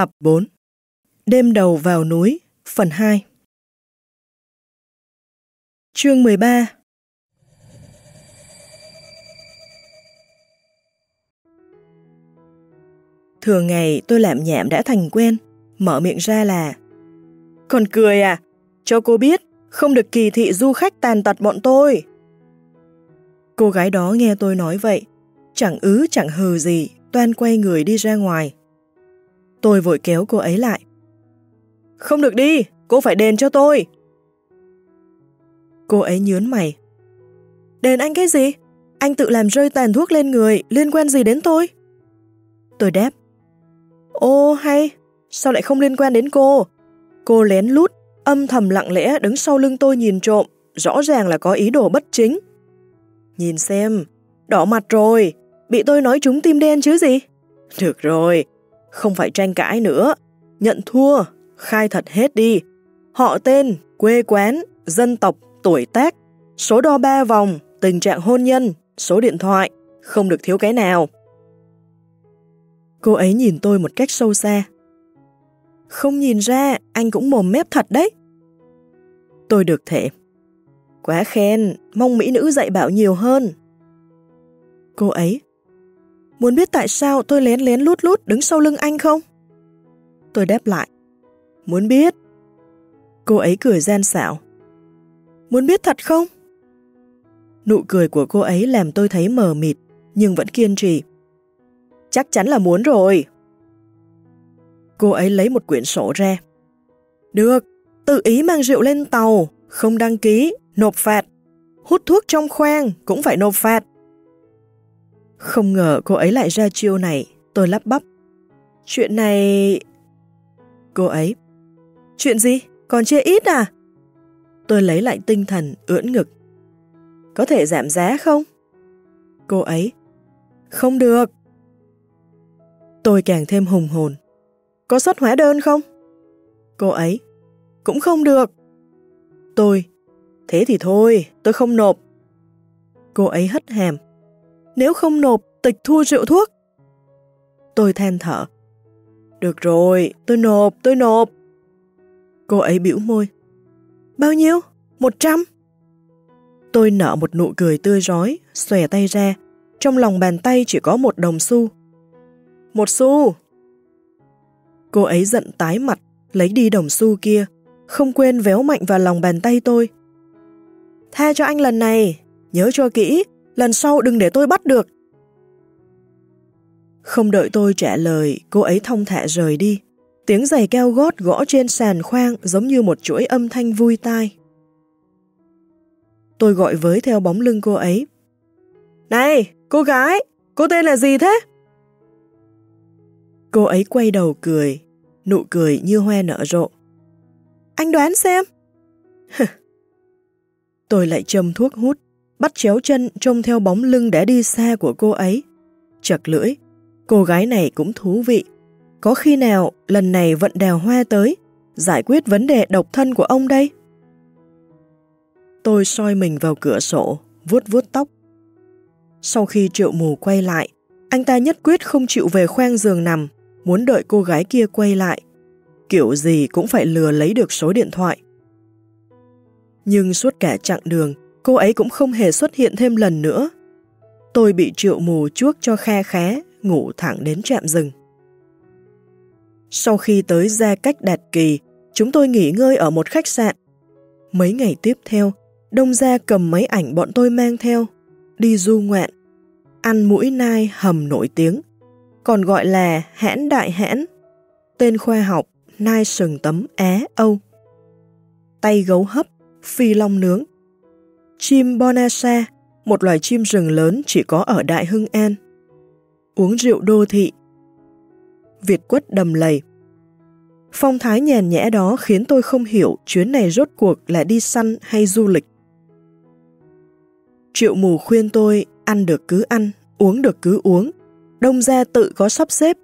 Tập 4 Đêm đầu vào núi, Phần 2 Chương 13 Thường ngày tôi làm nhảm đã thành quen, Mở miệng ra là Còn cười à Cho cô biết, Không được kỳ thị du khách tàn tật bọn tôi. Cô gái đó nghe tôi nói vậy, Chẳng ứ chẳng hừ gì, Toan quay người đi ra ngoài. Tôi vội kéo cô ấy lại. Không được đi, cô phải đền cho tôi. Cô ấy nhớn mày. Đền anh cái gì? Anh tự làm rơi tàn thuốc lên người, liên quan gì đến tôi? Tôi đáp. Ô hay, sao lại không liên quan đến cô? Cô lén lút, âm thầm lặng lẽ đứng sau lưng tôi nhìn trộm, rõ ràng là có ý đồ bất chính. Nhìn xem, đỏ mặt rồi, bị tôi nói trúng tim đen chứ gì? Được rồi, không phải tranh cãi nữa. Nhận thua, khai thật hết đi. Họ tên, quê quán, dân tộc, tuổi tác, số đo ba vòng, tình trạng hôn nhân, số điện thoại, không được thiếu cái nào. Cô ấy nhìn tôi một cách sâu xa. Không nhìn ra, anh cũng mồm mép thật đấy. Tôi được thể. Quá khen, mong mỹ nữ dạy bảo nhiều hơn. Cô ấy Muốn biết tại sao tôi lén lén lút lút đứng sau lưng anh không? Tôi đáp lại. Muốn biết. Cô ấy cười gian xảo. Muốn biết thật không? Nụ cười của cô ấy làm tôi thấy mờ mịt, nhưng vẫn kiên trì. Chắc chắn là muốn rồi. Cô ấy lấy một quyển sổ ra. Được, tự ý mang rượu lên tàu, không đăng ký, nộp phạt. Hút thuốc trong khoang cũng phải nộp phạt. Không ngờ cô ấy lại ra chiêu này, tôi lắp bắp. Chuyện này... Cô ấy. Chuyện gì? Còn chia ít à? Tôi lấy lại tinh thần, ưỡn ngực. Có thể giảm giá không? Cô ấy. Không được. Tôi càng thêm hùng hồn. Có xuất hóa đơn không? Cô ấy. Cũng không được. Tôi. Thế thì thôi, tôi không nộp. Cô ấy hất hàm nếu không nộp, tịch thu rượu thuốc. Tôi than thở. Được rồi, tôi nộp, tôi nộp. Cô ấy biểu môi. Bao nhiêu? Một trăm? Tôi nở một nụ cười tươi rói, xòe tay ra. Trong lòng bàn tay chỉ có một đồng xu. Một xu! Cô ấy giận tái mặt, lấy đi đồng xu kia, không quên véo mạnh vào lòng bàn tay tôi. Tha cho anh lần này, nhớ cho kỹ, lần sau đừng để tôi bắt được. Không đợi tôi trả lời, cô ấy thông thả rời đi. Tiếng giày keo gót gõ trên sàn khoang giống như một chuỗi âm thanh vui tai. Tôi gọi với theo bóng lưng cô ấy. Này, cô gái, cô tên là gì thế? Cô ấy quay đầu cười, nụ cười như hoa nở rộ. Anh đoán xem. tôi lại châm thuốc hút, bắt chéo chân trông theo bóng lưng đã đi xa của cô ấy. Chật lưỡi, cô gái này cũng thú vị. Có khi nào lần này vận đèo hoa tới, giải quyết vấn đề độc thân của ông đây? Tôi soi mình vào cửa sổ, vuốt vuốt tóc. Sau khi triệu mù quay lại, anh ta nhất quyết không chịu về khoang giường nằm, muốn đợi cô gái kia quay lại. Kiểu gì cũng phải lừa lấy được số điện thoại. Nhưng suốt cả chặng đường, cô ấy cũng không hề xuất hiện thêm lần nữa. Tôi bị triệu mù chuốc cho khe khé ngủ thẳng đến trạm rừng. Sau khi tới ra Cách Đạt Kỳ, chúng tôi nghỉ ngơi ở một khách sạn. Mấy ngày tiếp theo, Đông Gia cầm mấy ảnh bọn tôi mang theo, đi du ngoạn, ăn mũi nai hầm nổi tiếng, còn gọi là hãn đại hãn, tên khoa học nai sừng tấm Á Âu. Tay gấu hấp, phi long nướng, Chim Bonasa, một loài chim rừng lớn chỉ có ở Đại Hưng An. Uống rượu đô thị. Việt quất đầm lầy. Phong thái nhàn nhẽ đó khiến tôi không hiểu chuyến này rốt cuộc là đi săn hay du lịch. Triệu mù khuyên tôi ăn được cứ ăn, uống được cứ uống. Đông gia tự có sắp xếp.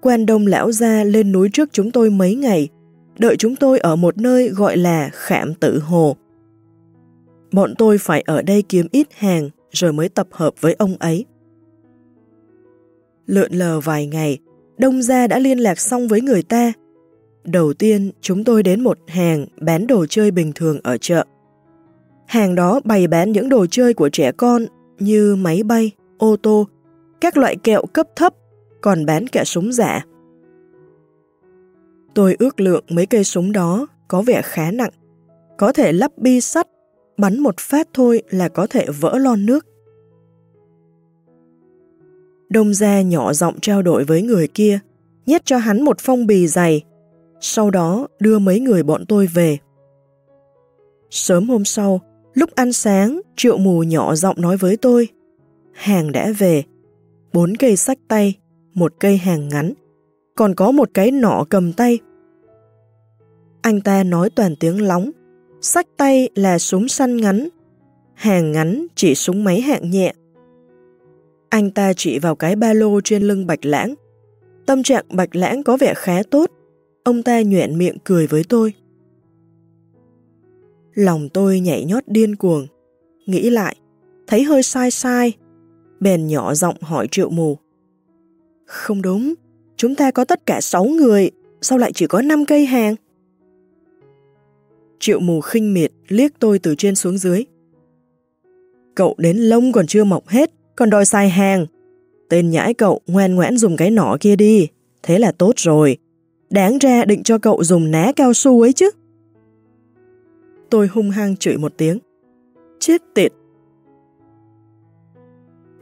Quan đông lão gia lên núi trước chúng tôi mấy ngày, đợi chúng tôi ở một nơi gọi là Khảm Tử Hồ. Bọn tôi phải ở đây kiếm ít hàng rồi mới tập hợp với ông ấy. Lượn lờ vài ngày, Đông Gia đã liên lạc xong với người ta. Đầu tiên, chúng tôi đến một hàng bán đồ chơi bình thường ở chợ. Hàng đó bày bán những đồ chơi của trẻ con như máy bay, ô tô, các loại kẹo cấp thấp, còn bán cả súng giả. Tôi ước lượng mấy cây súng đó có vẻ khá nặng, có thể lắp bi sắt, bắn một phát thôi là có thể vỡ lon nước. Đông gia nhỏ giọng trao đổi với người kia, nhét cho hắn một phong bì dày, sau đó đưa mấy người bọn tôi về. Sớm hôm sau, lúc ăn sáng, triệu mù nhỏ giọng nói với tôi, hàng đã về, bốn cây sách tay, một cây hàng ngắn, còn có một cái nỏ cầm tay. Anh ta nói toàn tiếng lóng, sách tay là súng săn ngắn, hàng ngắn chỉ súng máy hạng nhẹ. Anh ta chỉ vào cái ba lô trên lưng Bạch Lãng. Tâm trạng Bạch Lãng có vẻ khá tốt. Ông ta nhuện miệng cười với tôi. Lòng tôi nhảy nhót điên cuồng. Nghĩ lại, thấy hơi sai sai. Bèn nhỏ giọng hỏi triệu mù. Không đúng, chúng ta có tất cả 6 người, sao lại chỉ có 5 cây hàng? Triệu mù khinh miệt liếc tôi từ trên xuống dưới. Cậu đến lông còn chưa mọc hết, còn đòi sai hàng. Tên nhãi cậu ngoan ngoãn dùng cái nỏ kia đi, thế là tốt rồi. Đáng ra định cho cậu dùng ná cao su ấy chứ. Tôi hung hăng chửi một tiếng. Chết tiệt!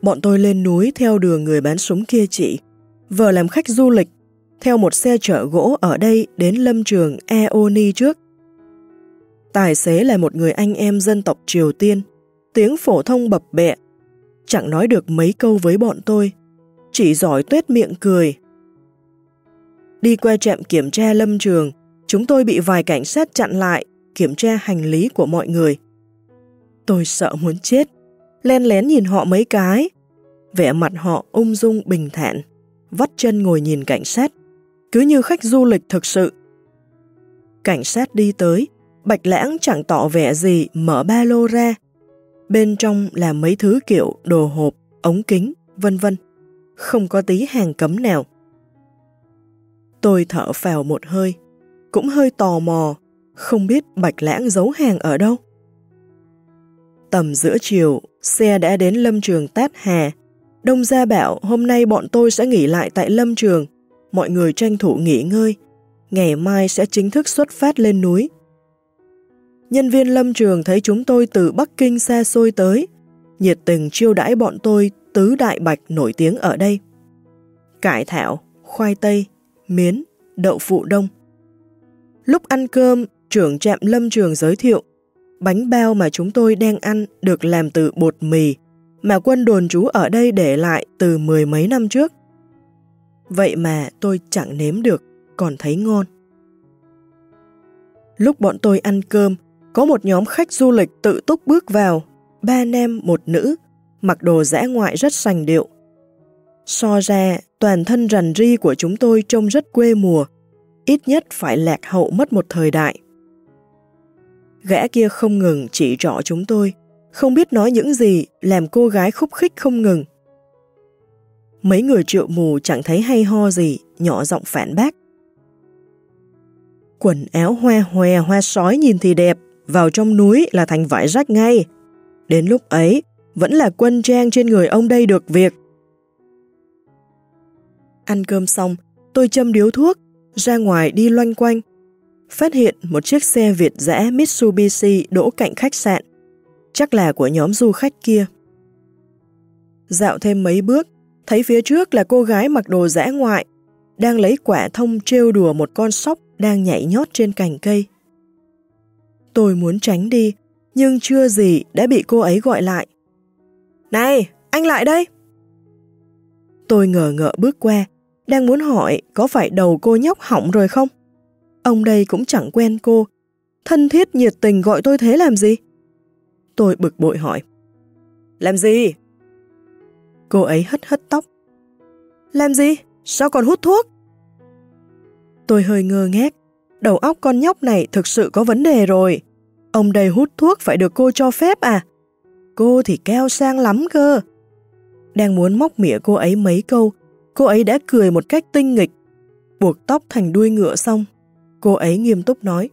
Bọn tôi lên núi theo đường người bán súng kia chị, vừa làm khách du lịch, theo một xe chở gỗ ở đây đến lâm trường Eoni trước. Tài xế là một người anh em dân tộc Triều Tiên, tiếng phổ thông bập bẹ, chẳng nói được mấy câu với bọn tôi, chỉ giỏi tuyết miệng cười. Đi qua trạm kiểm tra lâm trường, chúng tôi bị vài cảnh sát chặn lại, kiểm tra hành lý của mọi người. Tôi sợ muốn chết, len lén nhìn họ mấy cái, vẻ mặt họ ung dung bình thản, vắt chân ngồi nhìn cảnh sát, cứ như khách du lịch thực sự. Cảnh sát đi tới, Bạch Lãng chẳng tỏ vẻ gì mở ba lô ra, Bên trong là mấy thứ kiểu đồ hộp, ống kính, vân vân. Không có tí hàng cấm nào. Tôi thở phào một hơi, cũng hơi tò mò, không biết Bạch Lãng giấu hàng ở đâu. Tầm giữa chiều, xe đã đến lâm trường Tát Hà. Đông Gia bảo hôm nay bọn tôi sẽ nghỉ lại tại lâm trường, mọi người tranh thủ nghỉ ngơi. Ngày mai sẽ chính thức xuất phát lên núi. Nhân viên lâm trường thấy chúng tôi từ Bắc Kinh xa xôi tới, nhiệt tình chiêu đãi bọn tôi tứ đại bạch nổi tiếng ở đây. Cải thảo, khoai tây, miến, đậu phụ đông. Lúc ăn cơm, trưởng trạm lâm trường giới thiệu, bánh bao mà chúng tôi đang ăn được làm từ bột mì mà quân đồn trú ở đây để lại từ mười mấy năm trước. Vậy mà tôi chẳng nếm được, còn thấy ngon. Lúc bọn tôi ăn cơm, có một nhóm khách du lịch tự túc bước vào, ba nam một nữ, mặc đồ dã ngoại rất sành điệu. So ra, toàn thân rằn ri của chúng tôi trông rất quê mùa, ít nhất phải lạc hậu mất một thời đại. Gã kia không ngừng chỉ trỏ chúng tôi, không biết nói những gì làm cô gái khúc khích không ngừng. Mấy người triệu mù chẳng thấy hay ho gì, nhỏ giọng phản bác. Quần áo hoa hòe hoa sói nhìn thì đẹp, vào trong núi là thành vải rách ngay. Đến lúc ấy, vẫn là quân trang trên người ông đây được việc. Ăn cơm xong, tôi châm điếu thuốc, ra ngoài đi loanh quanh. Phát hiện một chiếc xe Việt dã Mitsubishi đỗ cạnh khách sạn. Chắc là của nhóm du khách kia. Dạo thêm mấy bước, thấy phía trước là cô gái mặc đồ dã ngoại, đang lấy quả thông trêu đùa một con sóc đang nhảy nhót trên cành cây. Tôi muốn tránh đi, nhưng chưa gì đã bị cô ấy gọi lại. Này, anh lại đây! Tôi ngờ ngợ bước qua, đang muốn hỏi có phải đầu cô nhóc hỏng rồi không? Ông đây cũng chẳng quen cô, thân thiết nhiệt tình gọi tôi thế làm gì? Tôi bực bội hỏi. Làm gì? Cô ấy hất hất tóc. Làm gì? Sao còn hút thuốc? Tôi hơi ngơ ngác, đầu óc con nhóc này thực sự có vấn đề rồi. Ông đây hút thuốc phải được cô cho phép à? Cô thì keo sang lắm cơ. Đang muốn móc mỉa cô ấy mấy câu, cô ấy đã cười một cách tinh nghịch, buộc tóc thành đuôi ngựa xong. Cô ấy nghiêm túc nói.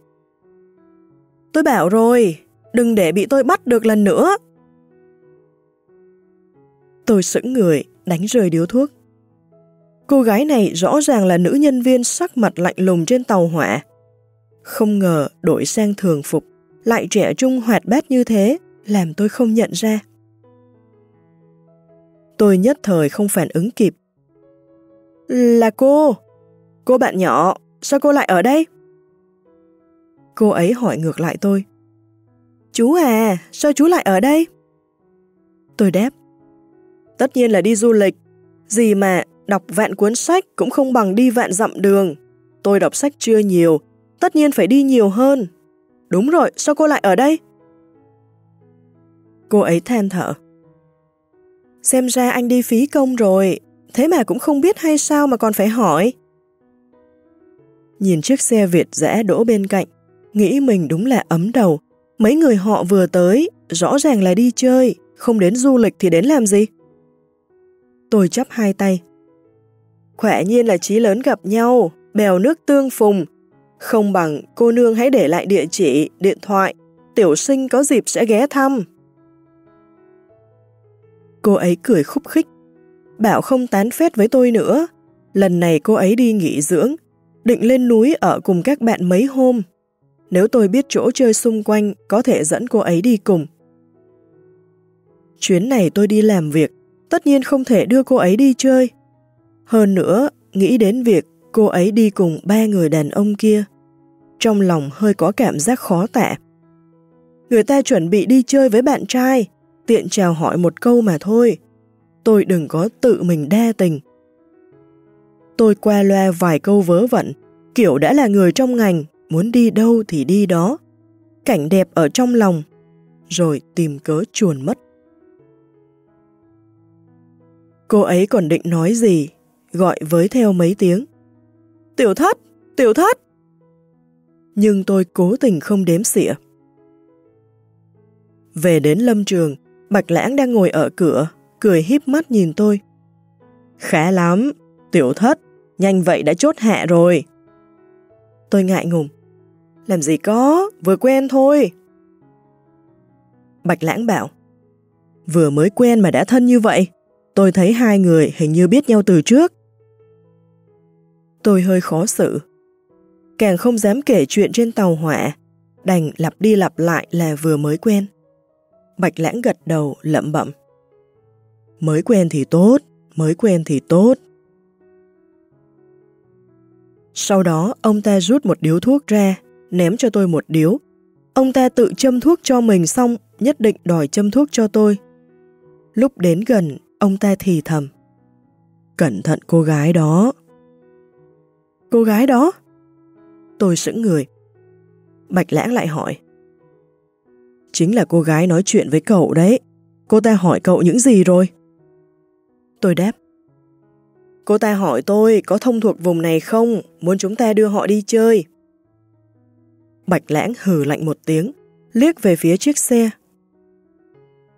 Tôi bảo rồi, đừng để bị tôi bắt được lần nữa. Tôi sững người, đánh rơi điếu thuốc. Cô gái này rõ ràng là nữ nhân viên sắc mặt lạnh lùng trên tàu hỏa. Không ngờ đổi sang thường phục, lại trẻ trung hoạt bát như thế, làm tôi không nhận ra. Tôi nhất thời không phản ứng kịp. Là cô! Cô bạn nhỏ, sao cô lại ở đây? Cô ấy hỏi ngược lại tôi. Chú à, sao chú lại ở đây? Tôi đáp. Tất nhiên là đi du lịch. Gì mà đọc vạn cuốn sách cũng không bằng đi vạn dặm đường. Tôi đọc sách chưa nhiều, tất nhiên phải đi nhiều hơn. Đúng rồi, sao cô lại ở đây? Cô ấy than thở. Xem ra anh đi phí công rồi, thế mà cũng không biết hay sao mà còn phải hỏi. Nhìn chiếc xe Việt rẽ đỗ bên cạnh, nghĩ mình đúng là ấm đầu. Mấy người họ vừa tới, rõ ràng là đi chơi, không đến du lịch thì đến làm gì? Tôi chắp hai tay. Khỏe nhiên là trí lớn gặp nhau, bèo nước tương phùng. Không bằng cô nương hãy để lại địa chỉ, điện thoại, tiểu sinh có dịp sẽ ghé thăm. Cô ấy cười khúc khích, bảo không tán phét với tôi nữa. Lần này cô ấy đi nghỉ dưỡng, định lên núi ở cùng các bạn mấy hôm. Nếu tôi biết chỗ chơi xung quanh, có thể dẫn cô ấy đi cùng. Chuyến này tôi đi làm việc, tất nhiên không thể đưa cô ấy đi chơi. Hơn nữa, nghĩ đến việc cô ấy đi cùng ba người đàn ông kia. Trong lòng hơi có cảm giác khó tả. Người ta chuẩn bị đi chơi với bạn trai, tiện chào hỏi một câu mà thôi. Tôi đừng có tự mình đa tình. Tôi qua loa vài câu vớ vẩn, kiểu đã là người trong ngành, muốn đi đâu thì đi đó. Cảnh đẹp ở trong lòng, rồi tìm cớ chuồn mất. Cô ấy còn định nói gì, gọi với theo mấy tiếng. Tiểu thất! Tiểu thất! Nhưng tôi cố tình không đếm xỉa. Về đến lâm trường, Bạch Lãng đang ngồi ở cửa, cười híp mắt nhìn tôi. Khá lắm, tiểu thất, nhanh vậy đã chốt hạ rồi. Tôi ngại ngùng. Làm gì có, vừa quen thôi. Bạch Lãng bảo, vừa mới quen mà đã thân như vậy, tôi thấy hai người hình như biết nhau từ trước. Tôi hơi khó xử. Càng không dám kể chuyện trên tàu hỏa, đành lặp đi lặp lại là vừa mới quen. Bạch lãng gật đầu lẩm bẩm. Mới quen thì tốt, mới quen thì tốt. Sau đó ông ta rút một điếu thuốc ra, ném cho tôi một điếu. Ông ta tự châm thuốc cho mình xong, nhất định đòi châm thuốc cho tôi. Lúc đến gần, ông ta thì thầm. Cẩn thận cô gái đó. Cô gái đó? Tôi sững người. Bạch lãng lại hỏi. Chính là cô gái nói chuyện với cậu đấy. Cô ta hỏi cậu những gì rồi? Tôi đáp. Cô ta hỏi tôi có thông thuộc vùng này không, muốn chúng ta đưa họ đi chơi. Bạch lãng hừ lạnh một tiếng, liếc về phía chiếc xe.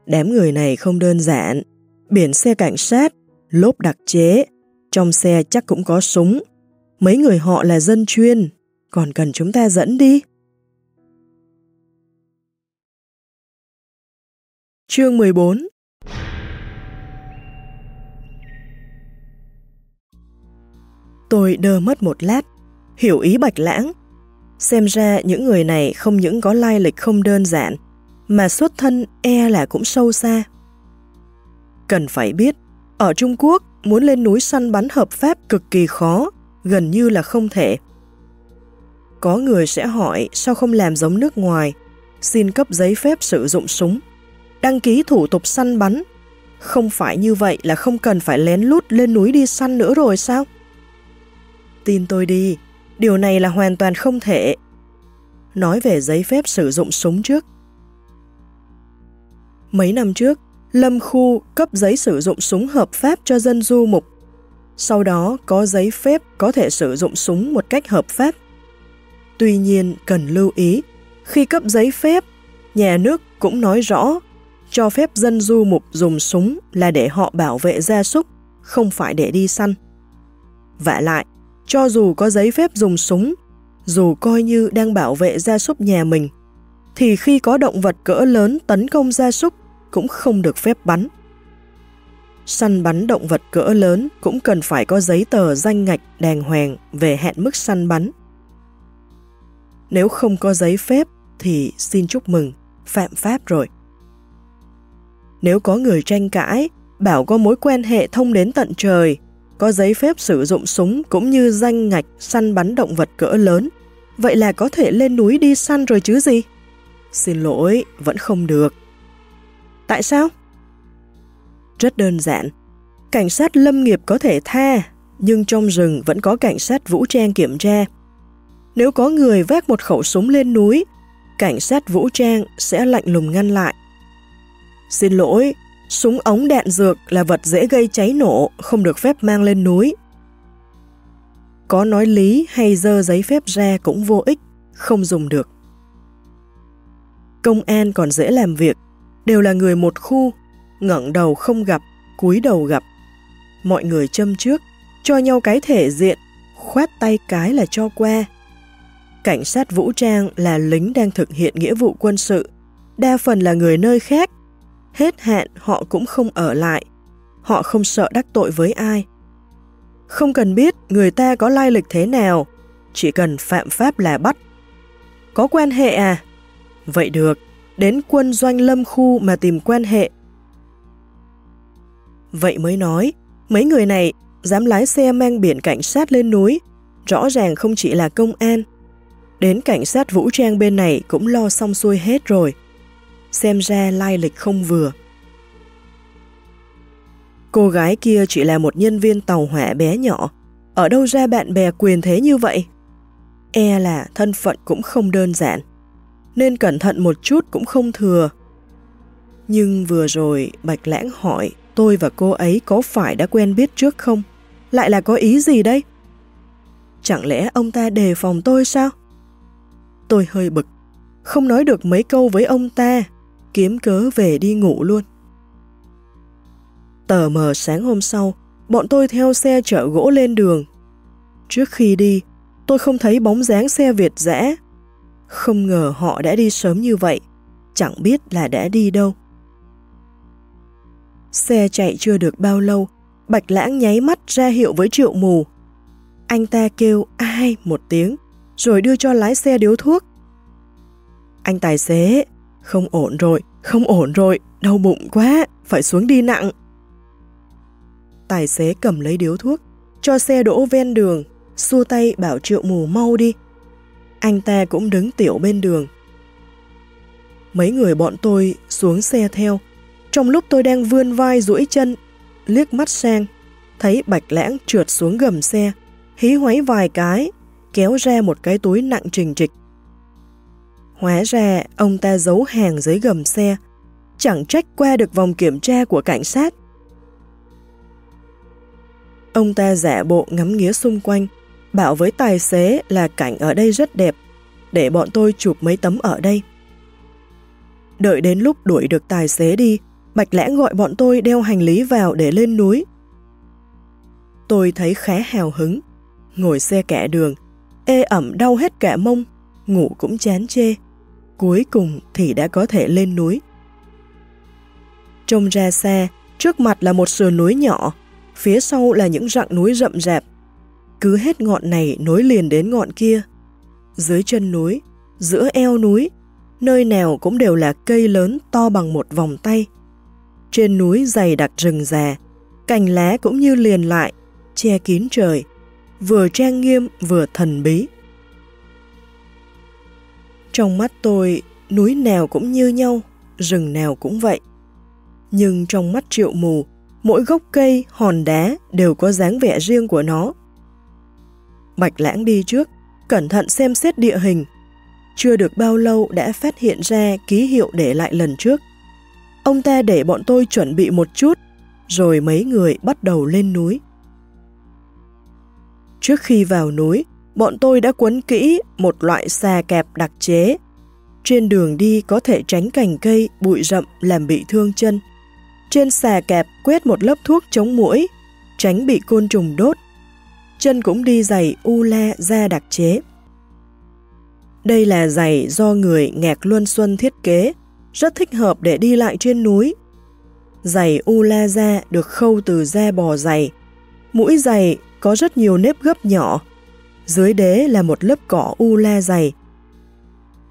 Đám người này không đơn giản, biển xe cảnh sát, lốp đặc chế, trong xe chắc cũng có súng. Mấy người họ là dân chuyên, còn cần chúng ta dẫn đi. Chương 14 Tôi đơ mất một lát, hiểu ý bạch lãng. Xem ra những người này không những có lai lịch không đơn giản, mà xuất thân e là cũng sâu xa. Cần phải biết, ở Trung Quốc muốn lên núi săn bắn hợp pháp cực kỳ khó, gần như là không thể. Có người sẽ hỏi sao không làm giống nước ngoài, xin cấp giấy phép sử dụng súng đăng ký thủ tục săn bắn. Không phải như vậy là không cần phải lén lút lên núi đi săn nữa rồi sao? Tin tôi đi, điều này là hoàn toàn không thể. Nói về giấy phép sử dụng súng trước. Mấy năm trước, Lâm Khu cấp giấy sử dụng súng hợp pháp cho dân du mục. Sau đó có giấy phép có thể sử dụng súng một cách hợp pháp. Tuy nhiên, cần lưu ý, khi cấp giấy phép, nhà nước cũng nói rõ cho phép dân du mục dùng súng là để họ bảo vệ gia súc, không phải để đi săn. Vả lại, cho dù có giấy phép dùng súng, dù coi như đang bảo vệ gia súc nhà mình, thì khi có động vật cỡ lớn tấn công gia súc cũng không được phép bắn. Săn bắn động vật cỡ lớn cũng cần phải có giấy tờ danh ngạch đàng hoàng về hẹn mức săn bắn. Nếu không có giấy phép thì xin chúc mừng, phạm pháp rồi. Nếu có người tranh cãi, bảo có mối quan hệ thông đến tận trời, có giấy phép sử dụng súng cũng như danh ngạch săn bắn động vật cỡ lớn, vậy là có thể lên núi đi săn rồi chứ gì? Xin lỗi, vẫn không được. Tại sao? Rất đơn giản. Cảnh sát lâm nghiệp có thể tha, nhưng trong rừng vẫn có cảnh sát vũ trang kiểm tra. Nếu có người vác một khẩu súng lên núi, cảnh sát vũ trang sẽ lạnh lùng ngăn lại. Xin lỗi, súng ống đạn dược là vật dễ gây cháy nổ, không được phép mang lên núi. Có nói lý hay dơ giấy phép ra cũng vô ích, không dùng được. Công an còn dễ làm việc, đều là người một khu, ngẩng đầu không gặp, cúi đầu gặp. Mọi người châm trước, cho nhau cái thể diện, khoát tay cái là cho qua. Cảnh sát vũ trang là lính đang thực hiện nghĩa vụ quân sự, đa phần là người nơi khác. Hết hạn họ cũng không ở lại, họ không sợ đắc tội với ai. Không cần biết người ta có lai lịch thế nào, chỉ cần phạm pháp là bắt. Có quan hệ à? Vậy được, đến quân doanh lâm khu mà tìm quan hệ. Vậy mới nói, mấy người này dám lái xe mang biển cảnh sát lên núi, rõ ràng không chỉ là công an. Đến cảnh sát vũ trang bên này cũng lo xong xuôi hết rồi. Xem ra lai lịch không vừa. Cô gái kia chỉ là một nhân viên tàu hỏa bé nhỏ, ở đâu ra bạn bè quyền thế như vậy? E là thân phận cũng không đơn giản nên cẩn thận một chút cũng không thừa. Nhưng vừa rồi Bạch Lãng hỏi tôi và cô ấy có phải đã quen biết trước không? Lại là có ý gì đây? Chẳng lẽ ông ta đề phòng tôi sao? Tôi hơi bực, không nói được mấy câu với ông ta, kiếm cớ về đi ngủ luôn. Tờ mờ sáng hôm sau, bọn tôi theo xe chở gỗ lên đường. Trước khi đi, tôi không thấy bóng dáng xe Việt rẽ không ngờ họ đã đi sớm như vậy, chẳng biết là đã đi đâu. Xe chạy chưa được bao lâu, Bạch Lãng nháy mắt ra hiệu với triệu mù. Anh ta kêu ai một tiếng, rồi đưa cho lái xe điếu thuốc. Anh tài xế, không ổn rồi, không ổn rồi, đau bụng quá, phải xuống đi nặng. Tài xế cầm lấy điếu thuốc, cho xe đỗ ven đường, xua tay bảo triệu mù mau đi, anh ta cũng đứng tiểu bên đường. Mấy người bọn tôi xuống xe theo. Trong lúc tôi đang vươn vai duỗi chân, liếc mắt sang, thấy Bạch Lãng trượt xuống gầm xe, hí hoáy vài cái, kéo ra một cái túi nặng trình trịch. Hóa ra ông ta giấu hàng dưới gầm xe, chẳng trách qua được vòng kiểm tra của cảnh sát. Ông ta giả bộ ngắm nghía xung quanh, bảo với tài xế là cảnh ở đây rất đẹp, để bọn tôi chụp mấy tấm ở đây. Đợi đến lúc đuổi được tài xế đi, Bạch Lãng gọi bọn tôi đeo hành lý vào để lên núi. Tôi thấy khá hào hứng, ngồi xe kẻ đường, ê ẩm đau hết cả mông, ngủ cũng chán chê. Cuối cùng thì đã có thể lên núi. Trông ra xa, trước mặt là một sườn núi nhỏ, phía sau là những rặng núi rậm rạp, cứ hết ngọn này nối liền đến ngọn kia. Dưới chân núi, giữa eo núi, nơi nào cũng đều là cây lớn to bằng một vòng tay. Trên núi dày đặc rừng già, cành lá cũng như liền lại, che kín trời, vừa trang nghiêm vừa thần bí. Trong mắt tôi, núi nào cũng như nhau, rừng nào cũng vậy. Nhưng trong mắt triệu mù, mỗi gốc cây, hòn đá đều có dáng vẻ riêng của nó. Bạch lãng đi trước, cẩn thận xem xét địa hình. Chưa được bao lâu đã phát hiện ra ký hiệu để lại lần trước. Ông ta để bọn tôi chuẩn bị một chút, rồi mấy người bắt đầu lên núi. Trước khi vào núi, bọn tôi đã quấn kỹ một loại xà kẹp đặc chế. Trên đường đi có thể tránh cành cây, bụi rậm làm bị thương chân. Trên xà kẹp quét một lớp thuốc chống mũi, tránh bị côn trùng đốt chân cũng đi giày u le da đặc chế. Đây là giày do người Ngạc Luân Xuân thiết kế, rất thích hợp để đi lại trên núi. Giày u la da được khâu từ da bò dày. Mũi giày có rất nhiều nếp gấp nhỏ. Dưới đế là một lớp cỏ u la dày.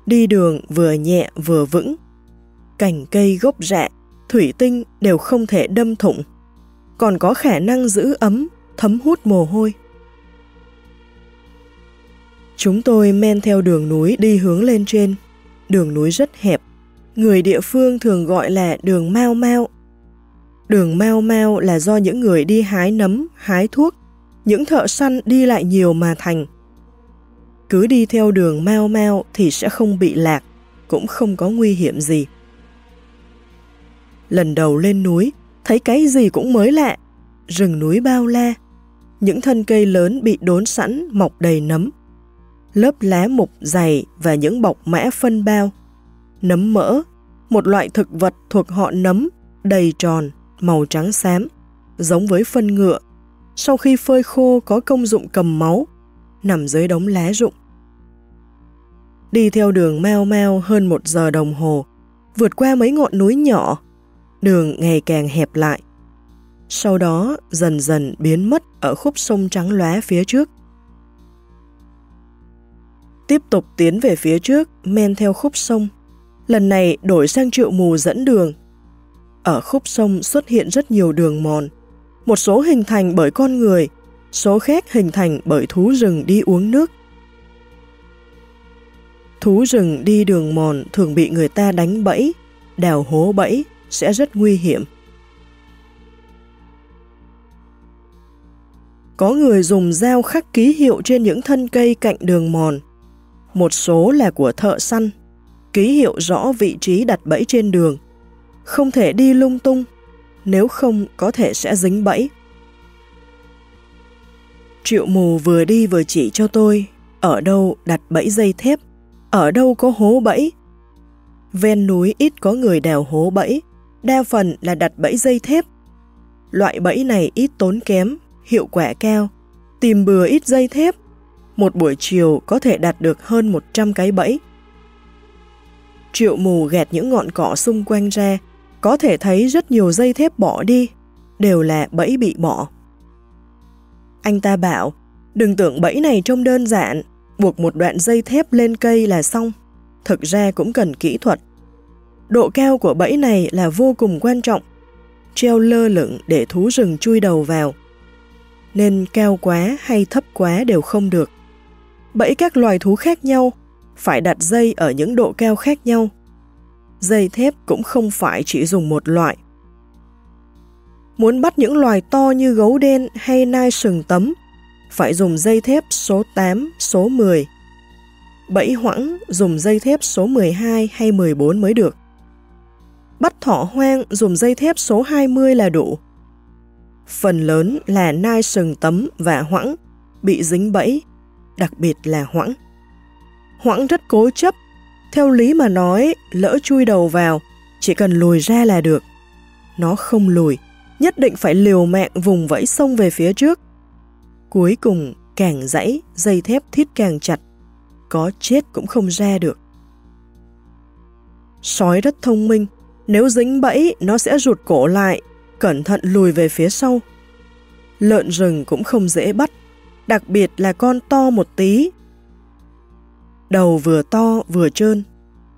Đi đường vừa nhẹ vừa vững. Cành cây gốc rạ, thủy tinh đều không thể đâm thủng. Còn có khả năng giữ ấm, thấm hút mồ hôi. Chúng tôi men theo đường núi đi hướng lên trên. Đường núi rất hẹp, người địa phương thường gọi là đường mau mau. Đường mau mau là do những người đi hái nấm, hái thuốc, những thợ săn đi lại nhiều mà thành. Cứ đi theo đường mau mau thì sẽ không bị lạc, cũng không có nguy hiểm gì. Lần đầu lên núi, thấy cái gì cũng mới lạ. Rừng núi bao la, những thân cây lớn bị đốn sẵn mọc đầy nấm lớp lá mục dày và những bọc mã phân bao. Nấm mỡ, một loại thực vật thuộc họ nấm, đầy tròn, màu trắng xám, giống với phân ngựa. Sau khi phơi khô có công dụng cầm máu, nằm dưới đống lá rụng. Đi theo đường meo meo hơn một giờ đồng hồ, vượt qua mấy ngọn núi nhỏ, đường ngày càng hẹp lại. Sau đó dần dần biến mất ở khúc sông trắng lóa phía trước tiếp tục tiến về phía trước, men theo khúc sông. Lần này đổi sang triệu mù dẫn đường. Ở khúc sông xuất hiện rất nhiều đường mòn. Một số hình thành bởi con người, số khác hình thành bởi thú rừng đi uống nước. Thú rừng đi đường mòn thường bị người ta đánh bẫy, đào hố bẫy, sẽ rất nguy hiểm. Có người dùng dao khắc ký hiệu trên những thân cây cạnh đường mòn một số là của thợ săn, ký hiệu rõ vị trí đặt bẫy trên đường. Không thể đi lung tung, nếu không có thể sẽ dính bẫy. Triệu mù vừa đi vừa chỉ cho tôi, ở đâu đặt bẫy dây thép, ở đâu có hố bẫy. Ven núi ít có người đào hố bẫy, đa phần là đặt bẫy dây thép. Loại bẫy này ít tốn kém, hiệu quả cao, tìm bừa ít dây thép một buổi chiều có thể đạt được hơn 100 cái bẫy. Triệu mù gẹt những ngọn cỏ xung quanh ra, có thể thấy rất nhiều dây thép bỏ đi, đều là bẫy bị bỏ. Anh ta bảo, đừng tưởng bẫy này trông đơn giản, buộc một đoạn dây thép lên cây là xong. Thực ra cũng cần kỹ thuật. Độ cao của bẫy này là vô cùng quan trọng. Treo lơ lửng để thú rừng chui đầu vào. Nên cao quá hay thấp quá đều không được bẫy các loài thú khác nhau, phải đặt dây ở những độ cao khác nhau. Dây thép cũng không phải chỉ dùng một loại. Muốn bắt những loài to như gấu đen hay nai sừng tấm, phải dùng dây thép số 8, số 10. Bẫy hoãng dùng dây thép số 12 hay 14 mới được. Bắt thỏ hoang dùng dây thép số 20 là đủ. Phần lớn là nai sừng tấm và hoãng bị dính bẫy đặc biệt là Hoãng. Hoãng rất cố chấp, theo lý mà nói, lỡ chui đầu vào, chỉ cần lùi ra là được. Nó không lùi, nhất định phải liều mạng vùng vẫy sông về phía trước. Cuối cùng, càng dãy, dây thép thiết càng chặt, có chết cũng không ra được. Sói rất thông minh, nếu dính bẫy nó sẽ rụt cổ lại, cẩn thận lùi về phía sau. Lợn rừng cũng không dễ bắt, đặc biệt là con to một tí. Đầu vừa to vừa trơn,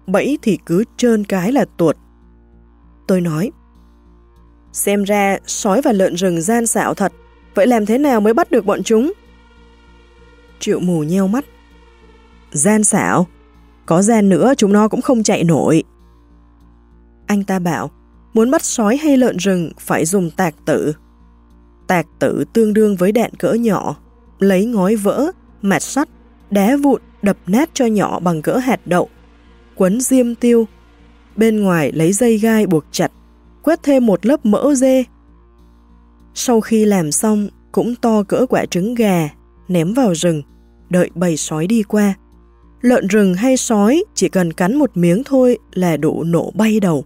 bẫy thì cứ trơn cái là tuột. Tôi nói, xem ra sói và lợn rừng gian xạo thật, vậy làm thế nào mới bắt được bọn chúng? Triệu mù nheo mắt. Gian xạo? Có gian nữa chúng nó cũng không chạy nổi. Anh ta bảo, muốn bắt sói hay lợn rừng phải dùng tạc tử. Tạc tử tương đương với đạn cỡ nhỏ, lấy ngói vỡ, mạt sắt, đá vụn đập nát cho nhỏ bằng cỡ hạt đậu, quấn diêm tiêu, bên ngoài lấy dây gai buộc chặt, quét thêm một lớp mỡ dê. Sau khi làm xong, cũng to cỡ quả trứng gà, ném vào rừng, đợi bầy sói đi qua. Lợn rừng hay sói chỉ cần cắn một miếng thôi là đủ nổ bay đầu.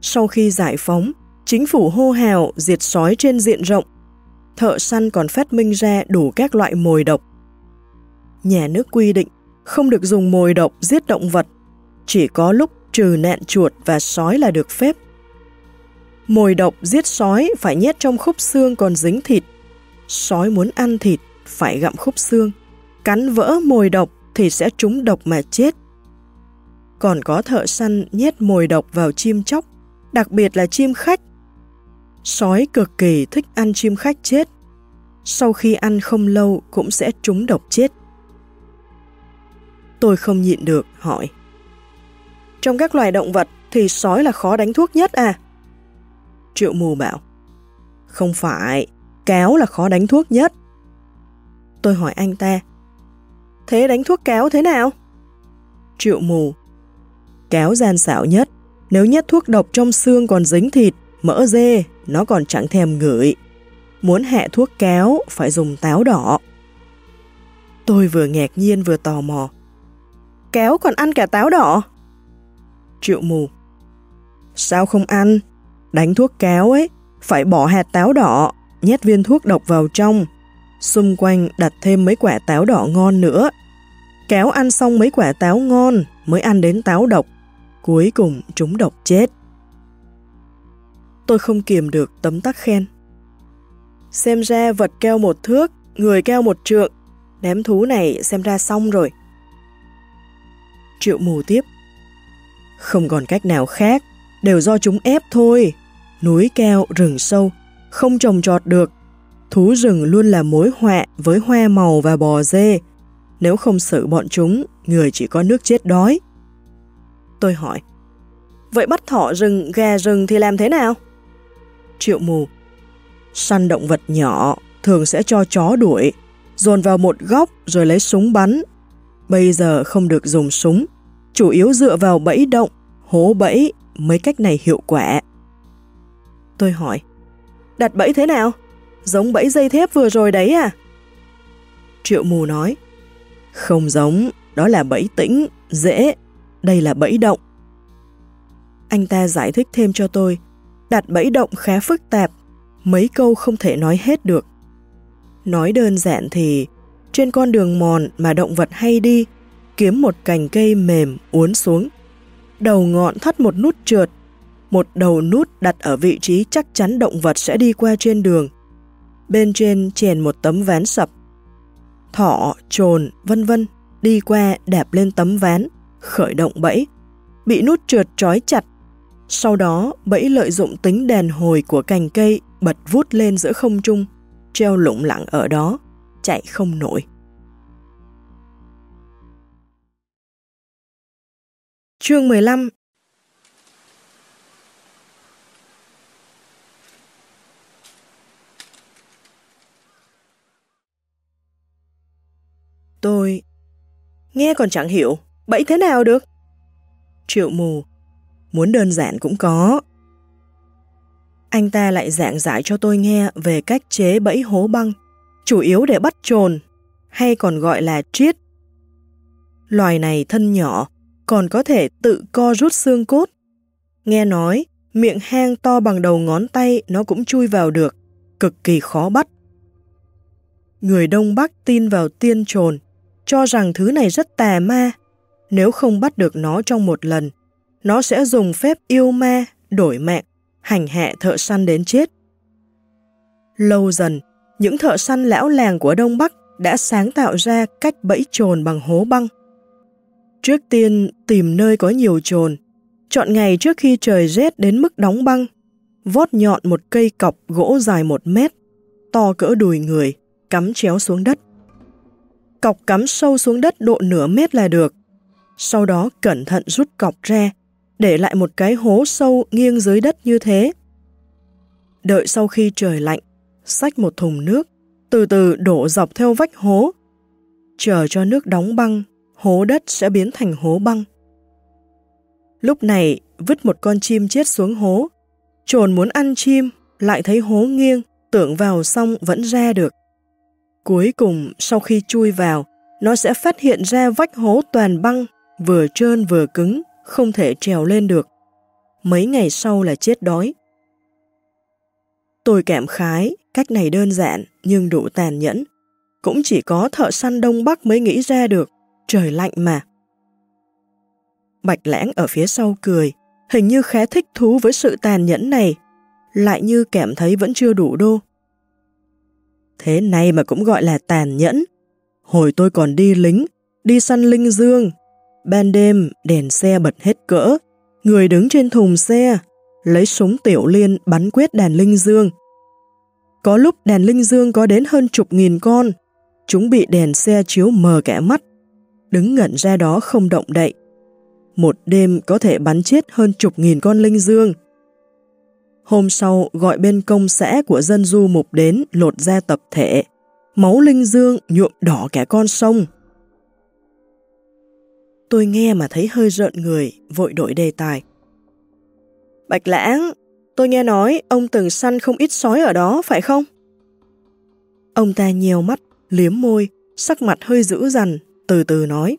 Sau khi giải phóng, chính phủ hô hào diệt sói trên diện rộng thợ săn còn phát minh ra đủ các loại mồi độc. Nhà nước quy định không được dùng mồi độc giết động vật, chỉ có lúc trừ nạn chuột và sói là được phép. Mồi độc giết sói phải nhét trong khúc xương còn dính thịt. Sói muốn ăn thịt phải gặm khúc xương. Cắn vỡ mồi độc thì sẽ trúng độc mà chết. Còn có thợ săn nhét mồi độc vào chim chóc, đặc biệt là chim khách. Sói cực kỳ thích ăn chim khách chết. Sau khi ăn không lâu cũng sẽ trúng độc chết. Tôi không nhịn được, hỏi. Trong các loài động vật thì sói là khó đánh thuốc nhất à? Triệu mù bảo. Không phải, cáo là khó đánh thuốc nhất. Tôi hỏi anh ta. Thế đánh thuốc cáo thế nào? Triệu mù. Cáo gian xảo nhất. Nếu nhét thuốc độc trong xương còn dính thịt, mỡ dê, nó còn chẳng thèm ngửi. Muốn hạ thuốc cáo phải dùng táo đỏ. Tôi vừa ngạc nhiên vừa tò mò. Kéo còn ăn cả táo đỏ. Triệu mù. Sao không ăn? Đánh thuốc kéo ấy, phải bỏ hạt táo đỏ, nhét viên thuốc độc vào trong. Xung quanh đặt thêm mấy quả táo đỏ ngon nữa. Kéo ăn xong mấy quả táo ngon mới ăn đến táo độc. Cuối cùng chúng độc chết. Tôi không kiềm được tấm tắc khen. Xem ra vật keo một thước, người keo một trượng. Đám thú này xem ra xong rồi. Triệu mù tiếp. Không còn cách nào khác, đều do chúng ép thôi. Núi cao, rừng sâu, không trồng trọt được. Thú rừng luôn là mối họa với hoa màu và bò dê. Nếu không xử bọn chúng, người chỉ có nước chết đói. Tôi hỏi, vậy bắt thỏ rừng, gà rừng thì làm thế nào? Triệu mù, săn động vật nhỏ, thường sẽ cho chó đuổi, dồn vào một góc rồi lấy súng bắn. Bây giờ không được dùng súng, chủ yếu dựa vào bẫy động, hố bẫy, mấy cách này hiệu quả. Tôi hỏi, đặt bẫy thế nào? Giống bẫy dây thép vừa rồi đấy à? Triệu mù nói, không giống, đó là bẫy tĩnh, dễ, đây là bẫy động. Anh ta giải thích thêm cho tôi, đặt bẫy động khá phức tạp, mấy câu không thể nói hết được. Nói đơn giản thì, trên con đường mòn mà động vật hay đi, kiếm một cành cây mềm uốn xuống. Đầu ngọn thắt một nút trượt, một đầu nút đặt ở vị trí chắc chắn động vật sẽ đi qua trên đường. Bên trên chèn một tấm ván sập. Thỏ, trồn, vân vân đi qua đạp lên tấm ván, khởi động bẫy, bị nút trượt trói chặt. Sau đó, bẫy lợi dụng tính đèn hồi của cành cây bật vút lên giữa không trung, treo lủng lặng ở đó, chạy không nổi. Chương 15 Tôi nghe còn chẳng hiểu, bẫy thế nào được? Triệu mù, muốn đơn giản cũng có. Anh ta lại giảng giải cho tôi nghe về cách chế bẫy hố băng, chủ yếu để bắt trồn, hay còn gọi là triết. Loài này thân nhỏ, còn có thể tự co rút xương cốt. Nghe nói, miệng hang to bằng đầu ngón tay nó cũng chui vào được, cực kỳ khó bắt. Người Đông Bắc tin vào tiên trồn, cho rằng thứ này rất tà ma. Nếu không bắt được nó trong một lần, nó sẽ dùng phép yêu ma, đổi mạng, hành hạ thợ săn đến chết. Lâu dần, những thợ săn lão làng của Đông Bắc đã sáng tạo ra cách bẫy trồn bằng hố băng. Trước tiên tìm nơi có nhiều trồn, chọn ngày trước khi trời rét đến mức đóng băng, vót nhọn một cây cọc gỗ dài một mét, to cỡ đùi người, cắm chéo xuống đất. Cọc cắm sâu xuống đất độ nửa mét là được. Sau đó cẩn thận rút cọc ra, để lại một cái hố sâu nghiêng dưới đất như thế. Đợi sau khi trời lạnh, xách một thùng nước, từ từ đổ dọc theo vách hố, chờ cho nước đóng băng hố đất sẽ biến thành hố băng. Lúc này, vứt một con chim chết xuống hố. Trồn muốn ăn chim, lại thấy hố nghiêng, tưởng vào xong vẫn ra được. Cuối cùng, sau khi chui vào, nó sẽ phát hiện ra vách hố toàn băng, vừa trơn vừa cứng, không thể trèo lên được. Mấy ngày sau là chết đói. Tôi cảm khái, cách này đơn giản nhưng đủ tàn nhẫn. Cũng chỉ có thợ săn Đông Bắc mới nghĩ ra được, trời lạnh mà. Bạch lãng ở phía sau cười, hình như khá thích thú với sự tàn nhẫn này, lại như cảm thấy vẫn chưa đủ đô. Thế này mà cũng gọi là tàn nhẫn. Hồi tôi còn đi lính, đi săn linh dương. Ban đêm, đèn xe bật hết cỡ, người đứng trên thùng xe, lấy súng tiểu liên bắn quyết đàn linh dương. Có lúc đèn linh dương có đến hơn chục nghìn con, chúng bị đèn xe chiếu mờ cả mắt, đứng ngẩn ra đó không động đậy. Một đêm có thể bắn chết hơn chục nghìn con linh dương. Hôm sau gọi bên công xã của dân du mục đến lột ra tập thể, máu linh dương nhuộm đỏ cả con sông. Tôi nghe mà thấy hơi rợn người, vội đổi đề tài. Bạch Lãng, tôi nghe nói ông từng săn không ít sói ở đó, phải không? Ông ta nhiều mắt, liếm môi, sắc mặt hơi dữ dằn, từ từ nói.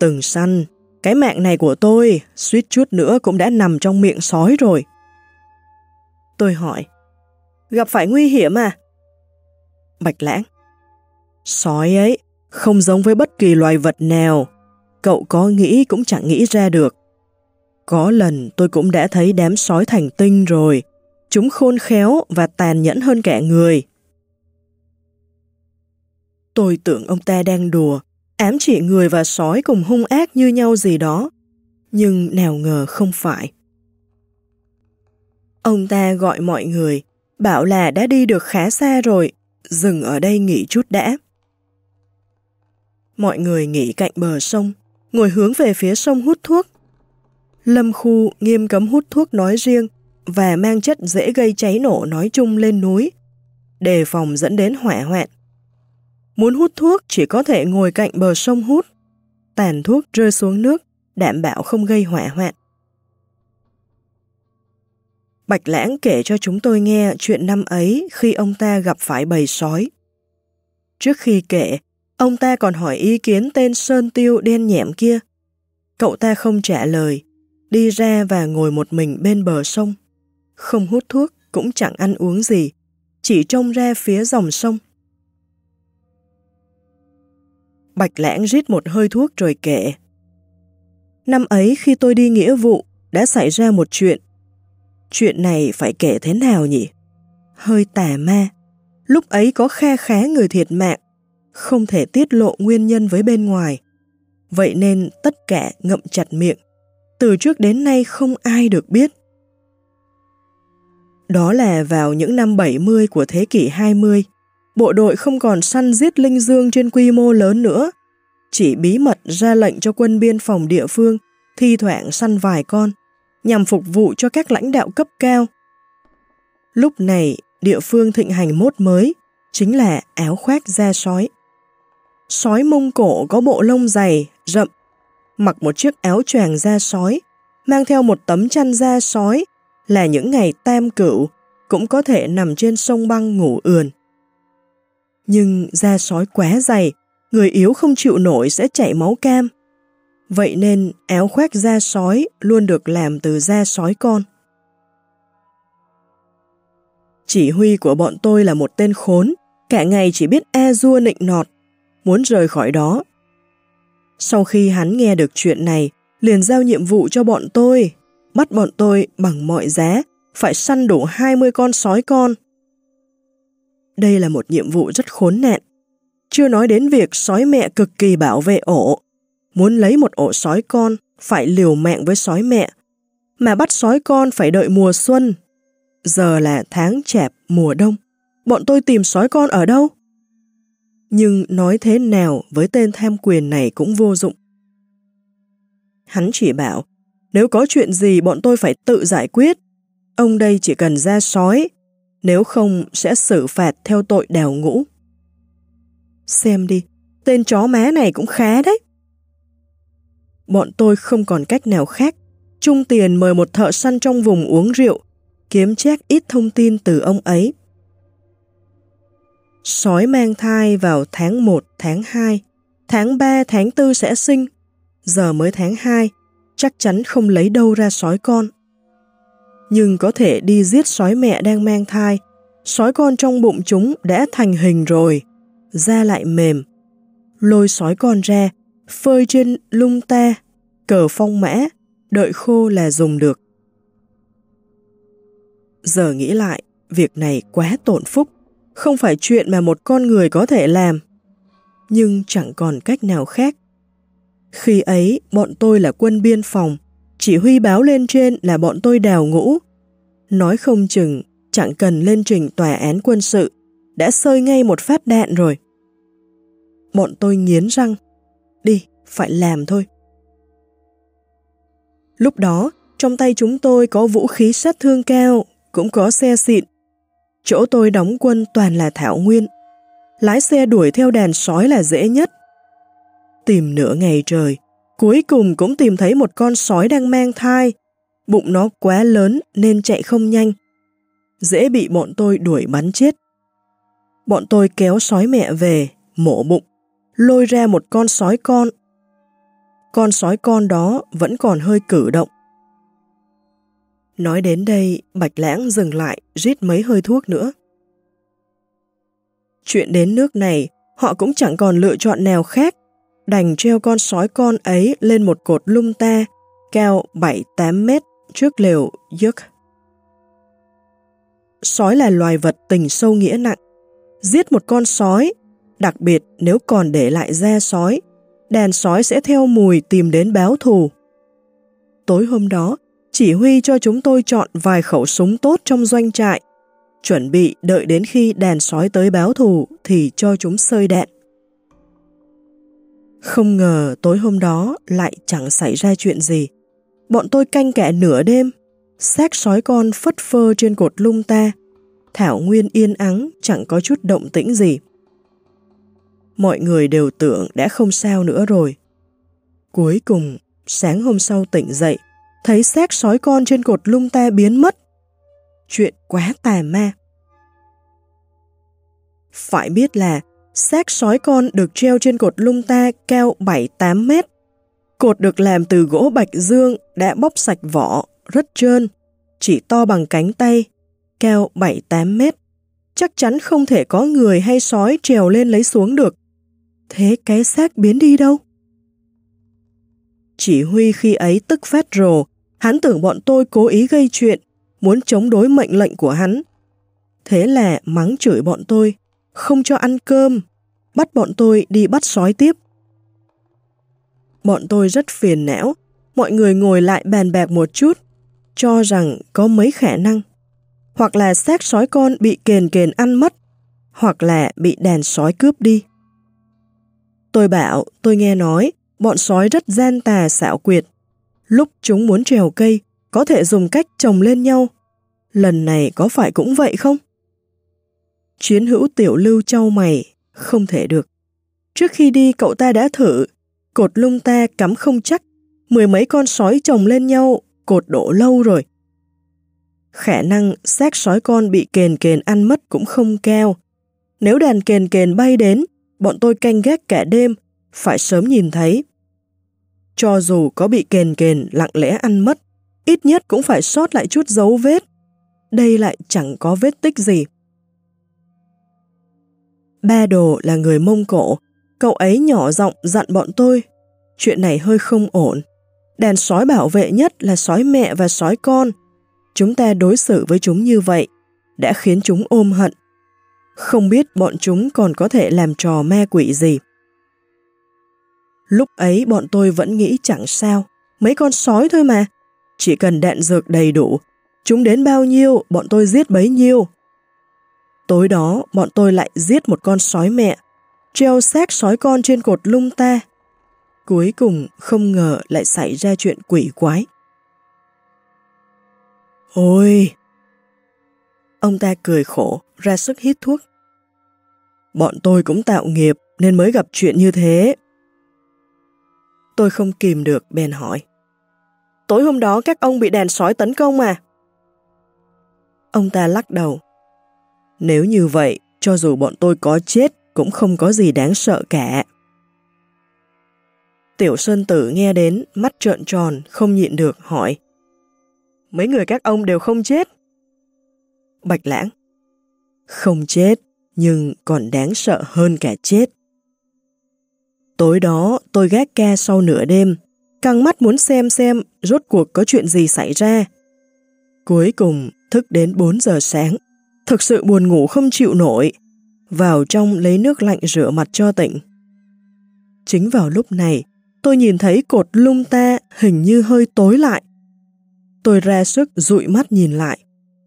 Từng săn, cái mạng này của tôi, suýt chút nữa cũng đã nằm trong miệng sói rồi. Tôi hỏi, gặp phải nguy hiểm à? Bạch lãng, sói ấy không giống với bất kỳ loài vật nào, cậu có nghĩ cũng chẳng nghĩ ra được. Có lần tôi cũng đã thấy đám sói thành tinh rồi, chúng khôn khéo và tàn nhẫn hơn cả người. Tôi tưởng ông ta đang đùa, ám chỉ người và sói cùng hung ác như nhau gì đó, nhưng nào ngờ không phải. Ông ta gọi mọi người, bảo là đã đi được khá xa rồi, dừng ở đây nghỉ chút đã. Mọi người nghỉ cạnh bờ sông, ngồi hướng về phía sông hút thuốc. Lâm khu nghiêm cấm hút thuốc nói riêng và mang chất dễ gây cháy nổ nói chung lên núi, đề phòng dẫn đến hỏa hoạn. Muốn hút thuốc chỉ có thể ngồi cạnh bờ sông hút, tàn thuốc rơi xuống nước, đảm bảo không gây hỏa hoạn. Bạch Lãng kể cho chúng tôi nghe chuyện năm ấy khi ông ta gặp phải bầy sói. Trước khi kể, ông ta còn hỏi ý kiến tên Sơn Tiêu đen nhẹm kia. Cậu ta không trả lời, đi ra và ngồi một mình bên bờ sông. Không hút thuốc, cũng chẳng ăn uống gì, chỉ trông ra phía dòng sông. Bạch Lãng rít một hơi thuốc rồi kể. Năm ấy khi tôi đi nghĩa vụ, đã xảy ra một chuyện Chuyện này phải kể thế nào nhỉ? Hơi tà ma. Lúc ấy có khe khá người thiệt mạng, không thể tiết lộ nguyên nhân với bên ngoài. Vậy nên tất cả ngậm chặt miệng. Từ trước đến nay không ai được biết. Đó là vào những năm 70 của thế kỷ 20, bộ đội không còn săn giết linh dương trên quy mô lớn nữa, chỉ bí mật ra lệnh cho quân biên phòng địa phương thi thoảng săn vài con nhằm phục vụ cho các lãnh đạo cấp cao. Lúc này, địa phương thịnh hành mốt mới, chính là áo khoác da sói. Sói mông cổ có bộ lông dày, rậm, mặc một chiếc áo choàng da sói, mang theo một tấm chăn da sói, là những ngày tam cửu, cũng có thể nằm trên sông băng ngủ ườn. Nhưng da sói quá dày, người yếu không chịu nổi sẽ chảy máu cam. Vậy nên áo khoác da sói luôn được làm từ da sói con. Chỉ huy của bọn tôi là một tên khốn, cả ngày chỉ biết e dua nịnh nọt, muốn rời khỏi đó. Sau khi hắn nghe được chuyện này, liền giao nhiệm vụ cho bọn tôi, bắt bọn tôi bằng mọi giá, phải săn đủ 20 con sói con. Đây là một nhiệm vụ rất khốn nạn, chưa nói đến việc sói mẹ cực kỳ bảo vệ ổ, Muốn lấy một ổ sói con, phải liều mạng với sói mẹ, mà bắt sói con phải đợi mùa xuân. Giờ là tháng chạp, mùa đông, bọn tôi tìm sói con ở đâu? Nhưng nói thế nào với tên tham quyền này cũng vô dụng. Hắn chỉ bảo, nếu có chuyện gì bọn tôi phải tự giải quyết, ông đây chỉ cần ra sói, nếu không sẽ xử phạt theo tội đào ngũ. Xem đi, tên chó má này cũng khá đấy bọn tôi không còn cách nào khác. Trung tiền mời một thợ săn trong vùng uống rượu, kiếm chép ít thông tin từ ông ấy. Sói mang thai vào tháng 1, tháng 2, tháng 3, tháng 4 sẽ sinh. Giờ mới tháng 2, chắc chắn không lấy đâu ra sói con. nhưng có thể đi giết sói mẹ đang mang thai. Sói con trong bụng chúng đã thành hình rồi, da lại mềm. Lôi sói con ra, phơi trên lung ta, cờ phong mã, đợi khô là dùng được. Giờ nghĩ lại, việc này quá tổn phúc, không phải chuyện mà một con người có thể làm. Nhưng chẳng còn cách nào khác. Khi ấy, bọn tôi là quân biên phòng, chỉ huy báo lên trên là bọn tôi đào ngũ. Nói không chừng, chẳng cần lên trình tòa án quân sự, đã sơi ngay một phát đạn rồi. Bọn tôi nghiến răng, đi, phải làm thôi. Lúc đó, trong tay chúng tôi có vũ khí sát thương cao, cũng có xe xịn. Chỗ tôi đóng quân toàn là thảo nguyên. Lái xe đuổi theo đàn sói là dễ nhất. Tìm nửa ngày trời, cuối cùng cũng tìm thấy một con sói đang mang thai. Bụng nó quá lớn nên chạy không nhanh. Dễ bị bọn tôi đuổi bắn chết. Bọn tôi kéo sói mẹ về, mổ bụng, lôi ra một con sói con. Con sói con đó vẫn còn hơi cử động. Nói đến đây, Bạch Lãng dừng lại, rít mấy hơi thuốc nữa. Chuyện đến nước này, họ cũng chẳng còn lựa chọn nào khác, đành treo con sói con ấy lên một cột lung ta, cao 7-8 mét trước lều Yuk. Sói là loài vật tình sâu nghĩa nặng. Giết một con sói, đặc biệt nếu còn để lại da sói, đàn sói sẽ theo mùi tìm đến báo thù. Tối hôm đó, chỉ huy cho chúng tôi chọn vài khẩu súng tốt trong doanh trại, chuẩn bị đợi đến khi đàn sói tới báo thù thì cho chúng sơi đạn. Không ngờ tối hôm đó lại chẳng xảy ra chuyện gì. Bọn tôi canh kẻ nửa đêm, xác sói con phất phơ trên cột lung ta, thảo nguyên yên ắng chẳng có chút động tĩnh gì. Mọi người đều tưởng đã không sao nữa rồi. Cuối cùng, sáng hôm sau tỉnh dậy, thấy xác sói con trên cột lung ta biến mất. Chuyện quá tà ma. Phải biết là xác sói con được treo trên cột lung ta cao 7-8 mét. Cột được làm từ gỗ bạch dương đã bóc sạch vỏ, rất trơn, chỉ to bằng cánh tay, cao 7-8 mét. Chắc chắn không thể có người hay sói trèo lên lấy xuống được. Thế cái xác biến đi đâu? Chỉ huy khi ấy tức phát rồ, Hắn tưởng bọn tôi cố ý gây chuyện, muốn chống đối mệnh lệnh của hắn. Thế là mắng chửi bọn tôi, không cho ăn cơm, bắt bọn tôi đi bắt sói tiếp. Bọn tôi rất phiền não, mọi người ngồi lại bàn bạc một chút, cho rằng có mấy khả năng. Hoặc là xác sói con bị kền kền ăn mất, hoặc là bị đàn sói cướp đi. Tôi bảo, tôi nghe nói, bọn sói rất gian tà xảo quyệt, Lúc chúng muốn trèo cây, có thể dùng cách trồng lên nhau. Lần này có phải cũng vậy không? Chiến hữu tiểu lưu trao mày, không thể được. Trước khi đi cậu ta đã thử, cột lung ta cắm không chắc, mười mấy con sói chồng lên nhau, cột đổ lâu rồi. Khả năng xác sói con bị kền kền ăn mất cũng không cao. Nếu đàn kền kền bay đến, bọn tôi canh gác cả đêm, phải sớm nhìn thấy. Cho dù có bị kền kền lặng lẽ ăn mất, ít nhất cũng phải sót lại chút dấu vết. Đây lại chẳng có vết tích gì. Ba đồ là người Mông Cổ, cậu ấy nhỏ giọng dặn bọn tôi. Chuyện này hơi không ổn. Đàn sói bảo vệ nhất là sói mẹ và sói con. Chúng ta đối xử với chúng như vậy, đã khiến chúng ôm hận. Không biết bọn chúng còn có thể làm trò ma quỷ gì. Lúc ấy bọn tôi vẫn nghĩ chẳng sao, mấy con sói thôi mà. Chỉ cần đạn dược đầy đủ, chúng đến bao nhiêu bọn tôi giết bấy nhiêu. Tối đó bọn tôi lại giết một con sói mẹ, treo xác sói con trên cột lung ta. Cuối cùng không ngờ lại xảy ra chuyện quỷ quái. Ôi! Ông ta cười khổ, ra sức hít thuốc. Bọn tôi cũng tạo nghiệp nên mới gặp chuyện như thế. Tôi không kìm được, bèn hỏi. Tối hôm đó các ông bị đàn sói tấn công mà. Ông ta lắc đầu. Nếu như vậy, cho dù bọn tôi có chết, cũng không có gì đáng sợ cả. Tiểu Sơn Tử nghe đến, mắt trợn tròn, không nhịn được, hỏi. mấy người các ông đều không chết. Bạch lãng, không chết, nhưng còn đáng sợ hơn cả chết. Tối đó tôi gác ca sau nửa đêm, căng mắt muốn xem xem rốt cuộc có chuyện gì xảy ra. Cuối cùng thức đến 4 giờ sáng, thực sự buồn ngủ không chịu nổi, vào trong lấy nước lạnh rửa mặt cho tỉnh. Chính vào lúc này, tôi nhìn thấy cột lung ta hình như hơi tối lại. Tôi ra sức dụi mắt nhìn lại,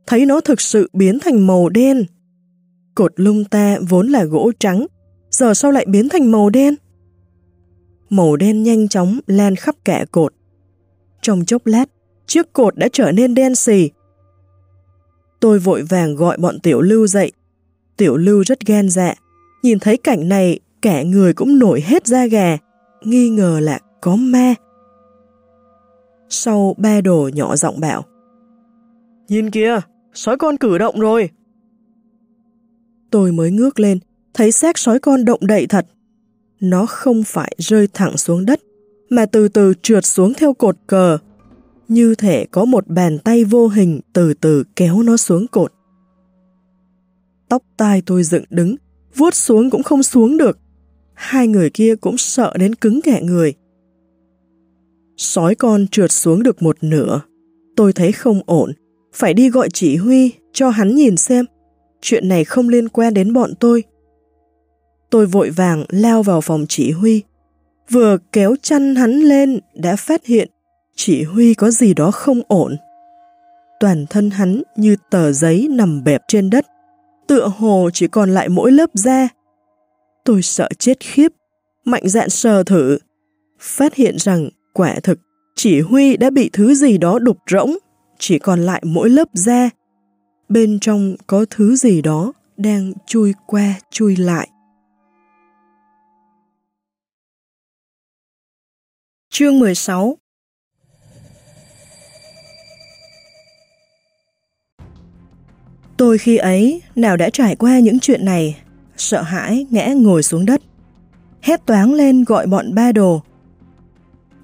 thấy nó thực sự biến thành màu đen. Cột lung ta vốn là gỗ trắng, giờ sau lại biến thành màu đen? Màu đen nhanh chóng lan khắp cả cột. Trong chốc lát, chiếc cột đã trở nên đen xì. Tôi vội vàng gọi bọn tiểu lưu dậy. Tiểu lưu rất ghen dạ, nhìn thấy cảnh này cả người cũng nổi hết da gà, nghi ngờ là có ma. Sau ba đồ nhỏ giọng bảo Nhìn kìa, sói con cử động rồi. Tôi mới ngước lên, thấy xác sói con động đậy thật. Nó không phải rơi thẳng xuống đất, mà từ từ trượt xuống theo cột cờ, như thể có một bàn tay vô hình từ từ kéo nó xuống cột. Tóc tai tôi dựng đứng, vuốt xuống cũng không xuống được. Hai người kia cũng sợ đến cứng kẹ người. Sói con trượt xuống được một nửa. Tôi thấy không ổn, phải đi gọi chỉ huy cho hắn nhìn xem. Chuyện này không liên quan đến bọn tôi. Tôi vội vàng lao vào phòng chỉ huy. Vừa kéo chăn hắn lên đã phát hiện chỉ huy có gì đó không ổn. Toàn thân hắn như tờ giấy nằm bẹp trên đất, tựa hồ chỉ còn lại mỗi lớp da. Tôi sợ chết khiếp, mạnh dạn sờ thử, phát hiện rằng quả thực chỉ huy đã bị thứ gì đó đục rỗng, chỉ còn lại mỗi lớp da. Bên trong có thứ gì đó đang chui qua chui lại. Chương 16 Tôi khi ấy nào đã trải qua những chuyện này, sợ hãi ngã ngồi xuống đất. Hét toáng lên gọi bọn ba đồ.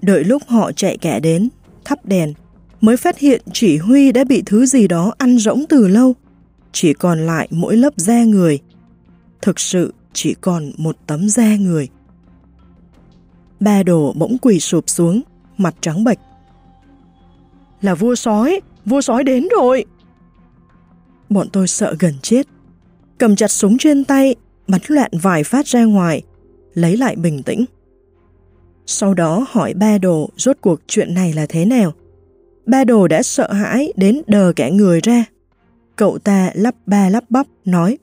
Đợi lúc họ chạy kẻ đến, thắp đèn, mới phát hiện chỉ huy đã bị thứ gì đó ăn rỗng từ lâu. Chỉ còn lại mỗi lớp da người. Thực sự chỉ còn một tấm da người. Ba đồ bỗng quỳ sụp xuống, mặt trắng bệch. Là vua sói, vua sói đến rồi. Bọn tôi sợ gần chết. Cầm chặt súng trên tay, bắn loạn vài phát ra ngoài, lấy lại bình tĩnh. Sau đó hỏi ba đồ rốt cuộc chuyện này là thế nào. Ba đồ đã sợ hãi đến đờ cả người ra. Cậu ta lắp ba lắp bắp nói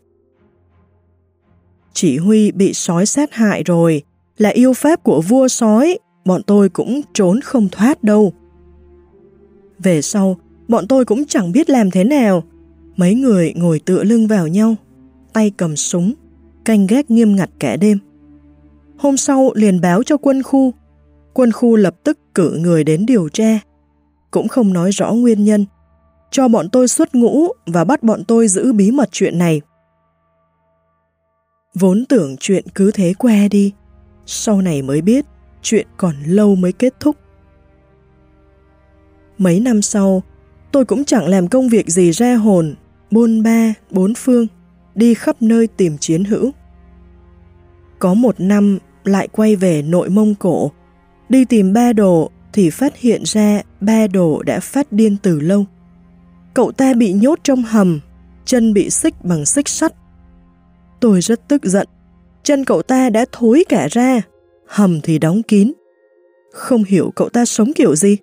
Chỉ huy bị sói sát hại rồi, là yêu pháp của vua sói, bọn tôi cũng trốn không thoát đâu. Về sau, bọn tôi cũng chẳng biết làm thế nào. Mấy người ngồi tựa lưng vào nhau, tay cầm súng, canh gác nghiêm ngặt cả đêm. Hôm sau liền báo cho quân khu. Quân khu lập tức cử người đến điều tra. Cũng không nói rõ nguyên nhân. Cho bọn tôi xuất ngũ và bắt bọn tôi giữ bí mật chuyện này. Vốn tưởng chuyện cứ thế qua đi, sau này mới biết chuyện còn lâu mới kết thúc. Mấy năm sau, tôi cũng chẳng làm công việc gì ra hồn, bôn ba, bốn phương, đi khắp nơi tìm chiến hữu. Có một năm lại quay về nội Mông Cổ, đi tìm ba đồ thì phát hiện ra ba đồ đã phát điên từ lâu. Cậu ta bị nhốt trong hầm, chân bị xích bằng xích sắt. Tôi rất tức giận chân cậu ta đã thối cả ra, hầm thì đóng kín. Không hiểu cậu ta sống kiểu gì.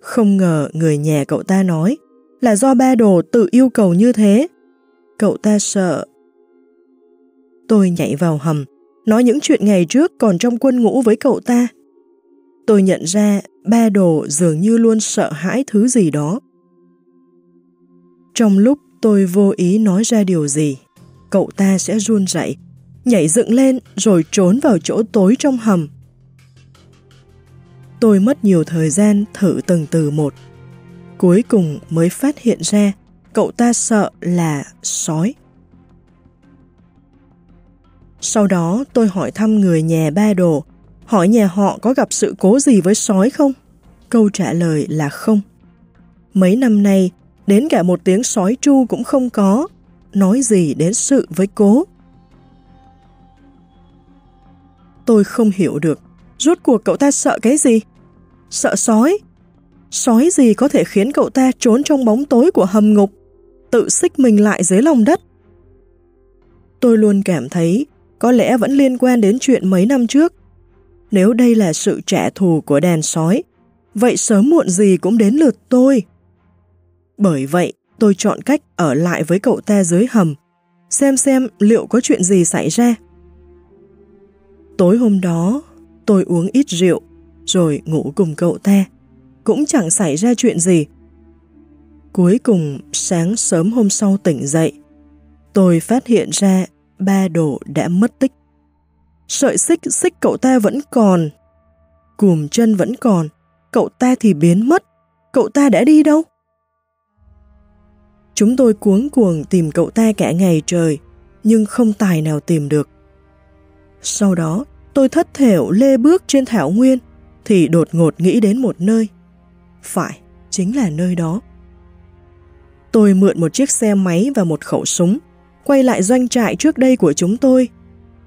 Không ngờ người nhà cậu ta nói là do ba đồ tự yêu cầu như thế. Cậu ta sợ. Tôi nhảy vào hầm, nói những chuyện ngày trước còn trong quân ngũ với cậu ta. Tôi nhận ra ba đồ dường như luôn sợ hãi thứ gì đó. Trong lúc tôi vô ý nói ra điều gì, cậu ta sẽ run rẩy, nhảy dựng lên rồi trốn vào chỗ tối trong hầm. Tôi mất nhiều thời gian thử từng từ một. Cuối cùng mới phát hiện ra cậu ta sợ là sói. Sau đó tôi hỏi thăm người nhà ba đồ, hỏi nhà họ có gặp sự cố gì với sói không? Câu trả lời là không. Mấy năm nay, đến cả một tiếng sói tru cũng không có, nói gì đến sự với cố. Tôi không hiểu được, rốt cuộc cậu ta sợ cái gì? Sợ sói? Sói gì có thể khiến cậu ta trốn trong bóng tối của hầm ngục, tự xích mình lại dưới lòng đất? Tôi luôn cảm thấy có lẽ vẫn liên quan đến chuyện mấy năm trước. Nếu đây là sự trả thù của đàn sói, vậy sớm muộn gì cũng đến lượt tôi. Bởi vậy, tôi chọn cách ở lại với cậu ta dưới hầm, xem xem liệu có chuyện gì xảy ra. Tối hôm đó, tôi uống ít rượu, rồi ngủ cùng cậu ta. Cũng chẳng xảy ra chuyện gì. Cuối cùng, sáng sớm hôm sau tỉnh dậy, tôi phát hiện ra ba đồ đã mất tích. Sợi xích xích cậu ta vẫn còn, cùm chân vẫn còn, cậu ta thì biến mất, cậu ta đã đi đâu? Chúng tôi cuống cuồng tìm cậu ta cả ngày trời, nhưng không tài nào tìm được. Sau đó, tôi thất thểu lê bước trên thảo nguyên, thì đột ngột nghĩ đến một nơi. Phải, chính là nơi đó. Tôi mượn một chiếc xe máy và một khẩu súng, quay lại doanh trại trước đây của chúng tôi.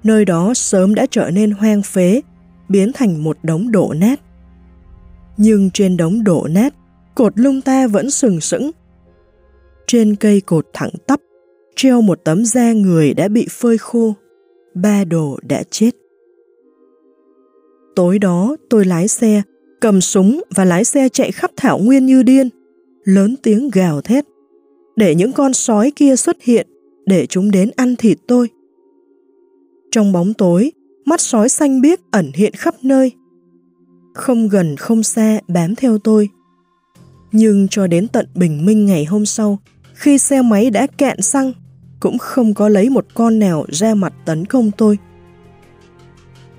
Nơi đó sớm đã trở nên hoang phế, biến thành một đống đổ nát. Nhưng trên đống đổ nát, cột lung ta vẫn sừng sững. Trên cây cột thẳng tắp, treo một tấm da người đã bị phơi khô. Ba đồ đã chết. Tối đó tôi lái xe, cầm súng và lái xe chạy khắp thảo nguyên như điên, lớn tiếng gào thét, để những con sói kia xuất hiện, để chúng đến ăn thịt tôi. Trong bóng tối, mắt sói xanh biếc ẩn hiện khắp nơi. Không gần không xa bám theo tôi. Nhưng cho đến tận bình minh ngày hôm sau, khi xe máy đã cạn xăng, cũng không có lấy một con nào ra mặt tấn công tôi.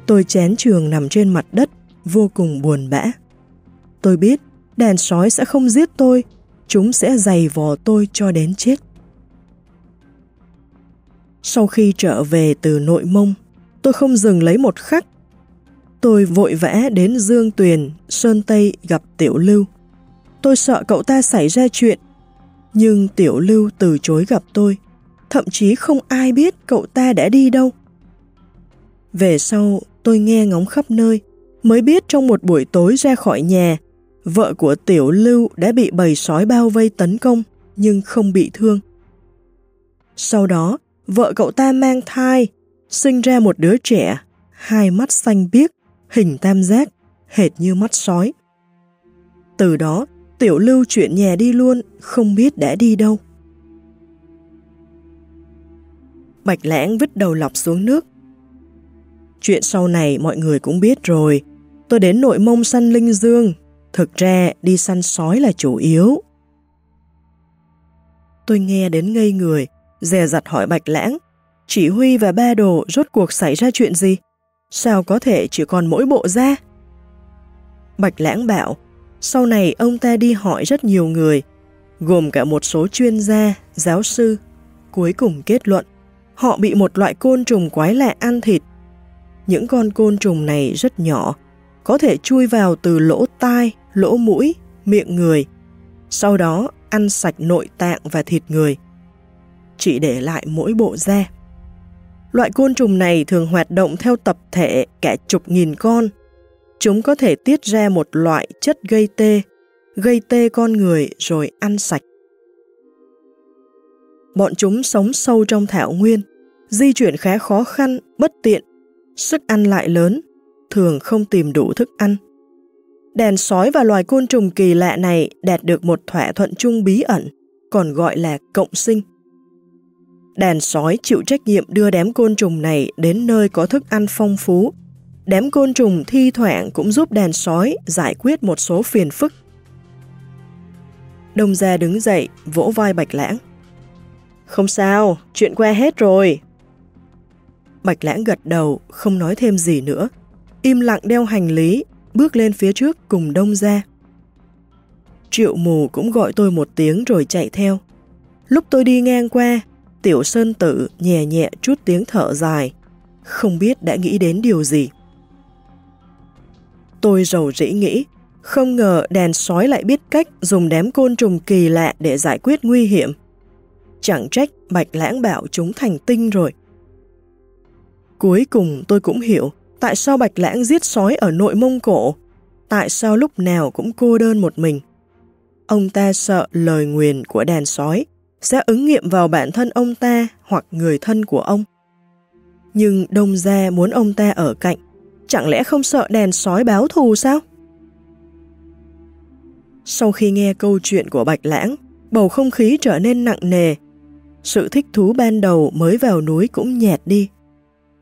Tôi chén trường nằm trên mặt đất, vô cùng buồn bã. Tôi biết đàn sói sẽ không giết tôi, chúng sẽ giày vò tôi cho đến chết. Sau khi trở về từ nội mông, tôi không dừng lấy một khắc. Tôi vội vã đến Dương Tuyền, Sơn Tây gặp Tiểu Lưu. Tôi sợ cậu ta xảy ra chuyện, nhưng Tiểu Lưu từ chối gặp tôi. Thậm chí không ai biết cậu ta đã đi đâu. Về sau, tôi nghe ngóng khắp nơi, mới biết trong một buổi tối ra khỏi nhà, vợ của Tiểu Lưu đã bị bầy sói bao vây tấn công, nhưng không bị thương. Sau đó, vợ cậu ta mang thai, sinh ra một đứa trẻ, hai mắt xanh biếc, hình tam giác, hệt như mắt sói. Từ đó, Tiểu Lưu chuyển nhà đi luôn, không biết đã đi đâu. Bạch Lãng vứt đầu lọc xuống nước, Chuyện sau này mọi người cũng biết rồi. Tôi đến nội mông săn linh dương. Thực ra đi săn sói là chủ yếu. Tôi nghe đến ngây người, dè dặt hỏi Bạch Lãng. Chỉ Huy và ba đồ rốt cuộc xảy ra chuyện gì? Sao có thể chỉ còn mỗi bộ da? Bạch Lãng bảo, sau này ông ta đi hỏi rất nhiều người, gồm cả một số chuyên gia, giáo sư. Cuối cùng kết luận, họ bị một loại côn trùng quái lạ ăn thịt những con côn trùng này rất nhỏ, có thể chui vào từ lỗ tai, lỗ mũi, miệng người, sau đó ăn sạch nội tạng và thịt người. Chỉ để lại mỗi bộ da. Loại côn trùng này thường hoạt động theo tập thể cả chục nghìn con. Chúng có thể tiết ra một loại chất gây tê, gây tê con người rồi ăn sạch. Bọn chúng sống sâu trong thảo nguyên, di chuyển khá khó khăn, bất tiện sức ăn lại lớn, thường không tìm đủ thức ăn. Đèn sói và loài côn trùng kỳ lạ này đạt được một thỏa thuận chung bí ẩn, còn gọi là cộng sinh. Đàn sói chịu trách nhiệm đưa đám côn trùng này đến nơi có thức ăn phong phú. Đám côn trùng thi thoảng cũng giúp đàn sói giải quyết một số phiền phức. Đông gia đứng dậy, vỗ vai bạch lãng. Không sao, chuyện qua hết rồi, Bạch lãng gật đầu, không nói thêm gì nữa. Im lặng đeo hành lý, bước lên phía trước cùng đông ra. Triệu mù cũng gọi tôi một tiếng rồi chạy theo. Lúc tôi đi ngang qua, tiểu sơn tử nhẹ nhẹ chút tiếng thở dài, không biết đã nghĩ đến điều gì. Tôi rầu rĩ nghĩ, Không ngờ đèn sói lại biết cách dùng đám côn trùng kỳ lạ để giải quyết nguy hiểm. Chẳng trách Bạch Lãng bảo chúng thành tinh rồi. Cuối cùng tôi cũng hiểu tại sao Bạch Lãng giết sói ở nội Mông Cổ, tại sao lúc nào cũng cô đơn một mình. Ông ta sợ lời nguyền của đàn sói sẽ ứng nghiệm vào bản thân ông ta hoặc người thân của ông. Nhưng Đông Gia muốn ông ta ở cạnh, chẳng lẽ không sợ đèn sói báo thù sao? Sau khi nghe câu chuyện của Bạch Lãng, bầu không khí trở nên nặng nề. Sự thích thú ban đầu mới vào núi cũng nhạt đi.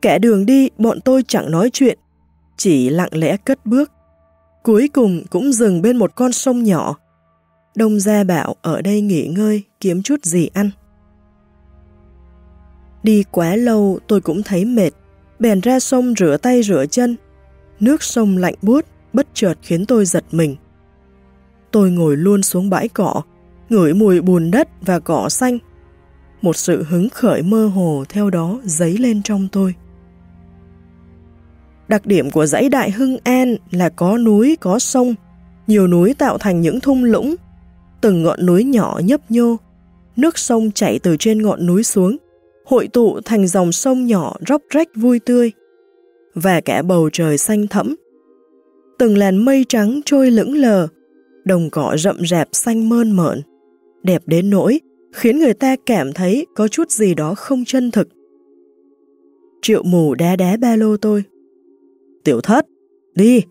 Kẻ đường đi bọn tôi chẳng nói chuyện, chỉ lặng lẽ cất bước. Cuối cùng cũng dừng bên một con sông nhỏ. Đông Gia bảo ở đây nghỉ ngơi, kiếm chút gì ăn. Đi quá lâu tôi cũng thấy mệt, bèn ra sông rửa tay rửa chân. Nước sông lạnh buốt, bất chợt khiến tôi giật mình. Tôi ngồi luôn xuống bãi cỏ, ngửi mùi bùn đất và cỏ xanh. Một sự hứng khởi mơ hồ theo đó dấy lên trong tôi. Đặc điểm của dãy Đại Hưng An là có núi, có sông, nhiều núi tạo thành những thung lũng, từng ngọn núi nhỏ nhấp nhô, nước sông chảy từ trên ngọn núi xuống, hội tụ thành dòng sông nhỏ róc rách vui tươi, và cả bầu trời xanh thẫm. Từng làn mây trắng trôi lững lờ, đồng cỏ rậm rạp xanh mơn mởn, đẹp đến nỗi khiến người ta cảm thấy có chút gì đó không chân thực. Triệu mù đá đá ba lô tôi. Tiểu thất, đi,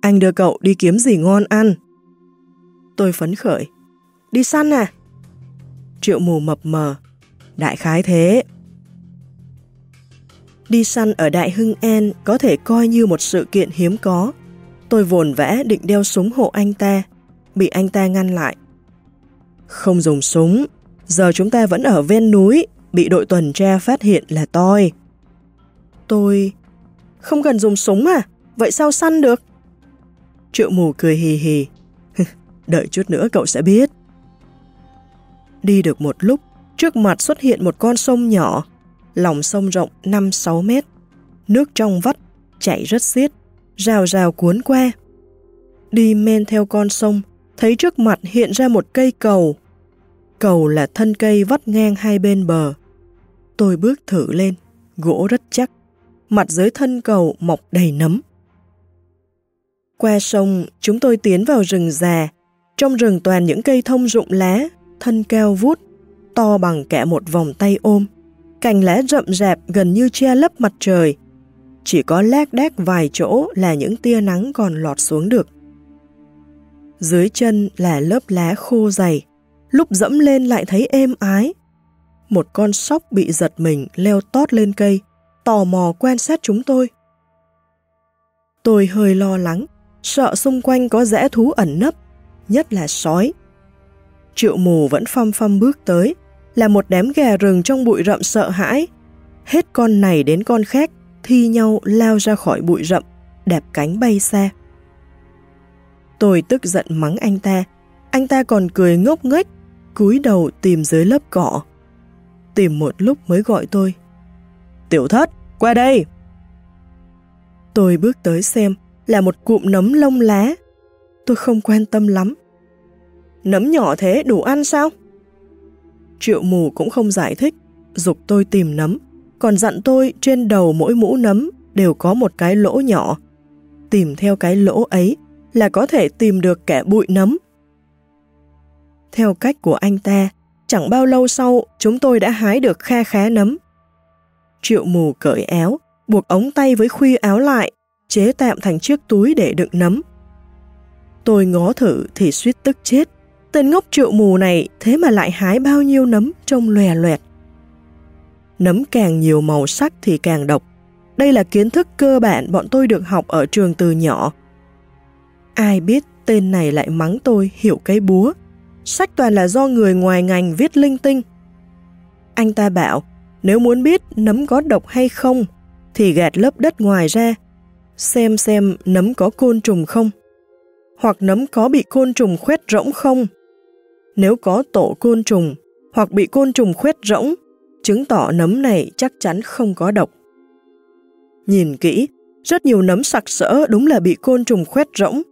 anh đưa cậu đi kiếm gì ngon ăn. Tôi phấn khởi. Đi săn à? Triệu mù mập mờ. Đại khái thế. Đi săn ở Đại Hưng An có thể coi như một sự kiện hiếm có. Tôi vồn vẽ định đeo súng hộ anh ta, bị anh ta ngăn lại. Không dùng súng, giờ chúng ta vẫn ở ven núi, bị đội tuần tra phát hiện là tôi. Tôi... Không cần dùng súng à? Vậy sao săn được? Triệu mù cười hì hì. Đợi chút nữa cậu sẽ biết. Đi được một lúc, trước mặt xuất hiện một con sông nhỏ, lòng sông rộng 5-6 mét. Nước trong vắt, chảy rất xiết, rào rào cuốn qua. Đi men theo con sông, thấy trước mặt hiện ra một cây cầu. Cầu là thân cây vắt ngang hai bên bờ. Tôi bước thử lên, gỗ rất chắc, mặt dưới thân cầu mọc đầy nấm. Qua sông, chúng tôi tiến vào rừng già, trong rừng toàn những cây thông rụng lá, thân cao vút, to bằng cả một vòng tay ôm. Cành lá rậm rạp gần như che lấp mặt trời. Chỉ có lác đác vài chỗ là những tia nắng còn lọt xuống được. Dưới chân là lớp lá khô dày, lúc dẫm lên lại thấy êm ái. Một con sóc bị giật mình leo tót lên cây, tò mò quan sát chúng tôi. Tôi hơi lo lắng, sợ xung quanh có rẽ thú ẩn nấp, nhất là sói. Triệu mù vẫn phăm phăm bước tới, là một đám gà rừng trong bụi rậm sợ hãi. Hết con này đến con khác, thi nhau lao ra khỏi bụi rậm, đẹp cánh bay xa. Tôi tức giận mắng anh ta, anh ta còn cười ngốc nghếch, cúi đầu tìm dưới lớp cỏ. Tìm một lúc mới gọi tôi. Tiểu thất, qua đây! Tôi bước tới xem, là một cụm nấm lông lá. Tôi không quan tâm lắm. Nấm nhỏ thế đủ ăn sao? Triệu mù cũng không giải thích, dục tôi tìm nấm, còn dặn tôi trên đầu mỗi mũ nấm đều có một cái lỗ nhỏ. Tìm theo cái lỗ ấy là có thể tìm được kẻ bụi nấm. Theo cách của anh ta, chẳng bao lâu sau chúng tôi đã hái được kha khá nấm. Triệu mù cởi áo, buộc ống tay với khuy áo lại, chế tạm thành chiếc túi để đựng nấm. Tôi ngó thử thì suýt tức chết. Tên ngốc triệu mù này thế mà lại hái bao nhiêu nấm trông lòe loẹt. Nấm càng nhiều màu sắc thì càng độc. Đây là kiến thức cơ bản bọn tôi được học ở trường từ nhỏ. Ai biết tên này lại mắng tôi hiểu cái búa. Sách toàn là do người ngoài ngành viết linh tinh. Anh ta bảo, nếu muốn biết nấm có độc hay không, thì gạt lớp đất ngoài ra, xem xem nấm có côn trùng không, hoặc nấm có bị côn trùng khuét rỗng không. Nếu có tổ côn trùng, hoặc bị côn trùng khuét rỗng, chứng tỏ nấm này chắc chắn không có độc. Nhìn kỹ, rất nhiều nấm sặc sỡ đúng là bị côn trùng khuét rỗng,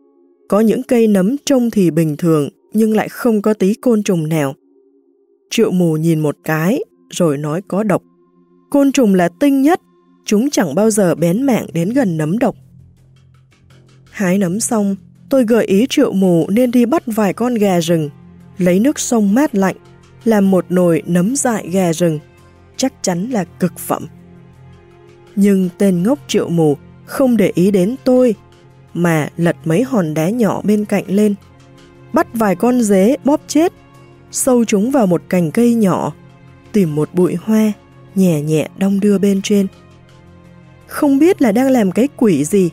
Có những cây nấm trông thì bình thường nhưng lại không có tí côn trùng nào. Triệu mù nhìn một cái rồi nói có độc. Côn trùng là tinh nhất, chúng chẳng bao giờ bén mảng đến gần nấm độc. Hái nấm xong, tôi gợi ý triệu mù nên đi bắt vài con gà rừng, lấy nước sông mát lạnh, làm một nồi nấm dại gà rừng, chắc chắn là cực phẩm. Nhưng tên ngốc triệu mù không để ý đến tôi, mà lật mấy hòn đá nhỏ bên cạnh lên, bắt vài con dế bóp chết, sâu chúng vào một cành cây nhỏ, tìm một bụi hoa, nhẹ nhẹ đong đưa bên trên. Không biết là đang làm cái quỷ gì,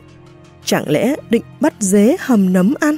chẳng lẽ định bắt dế hầm nấm ăn?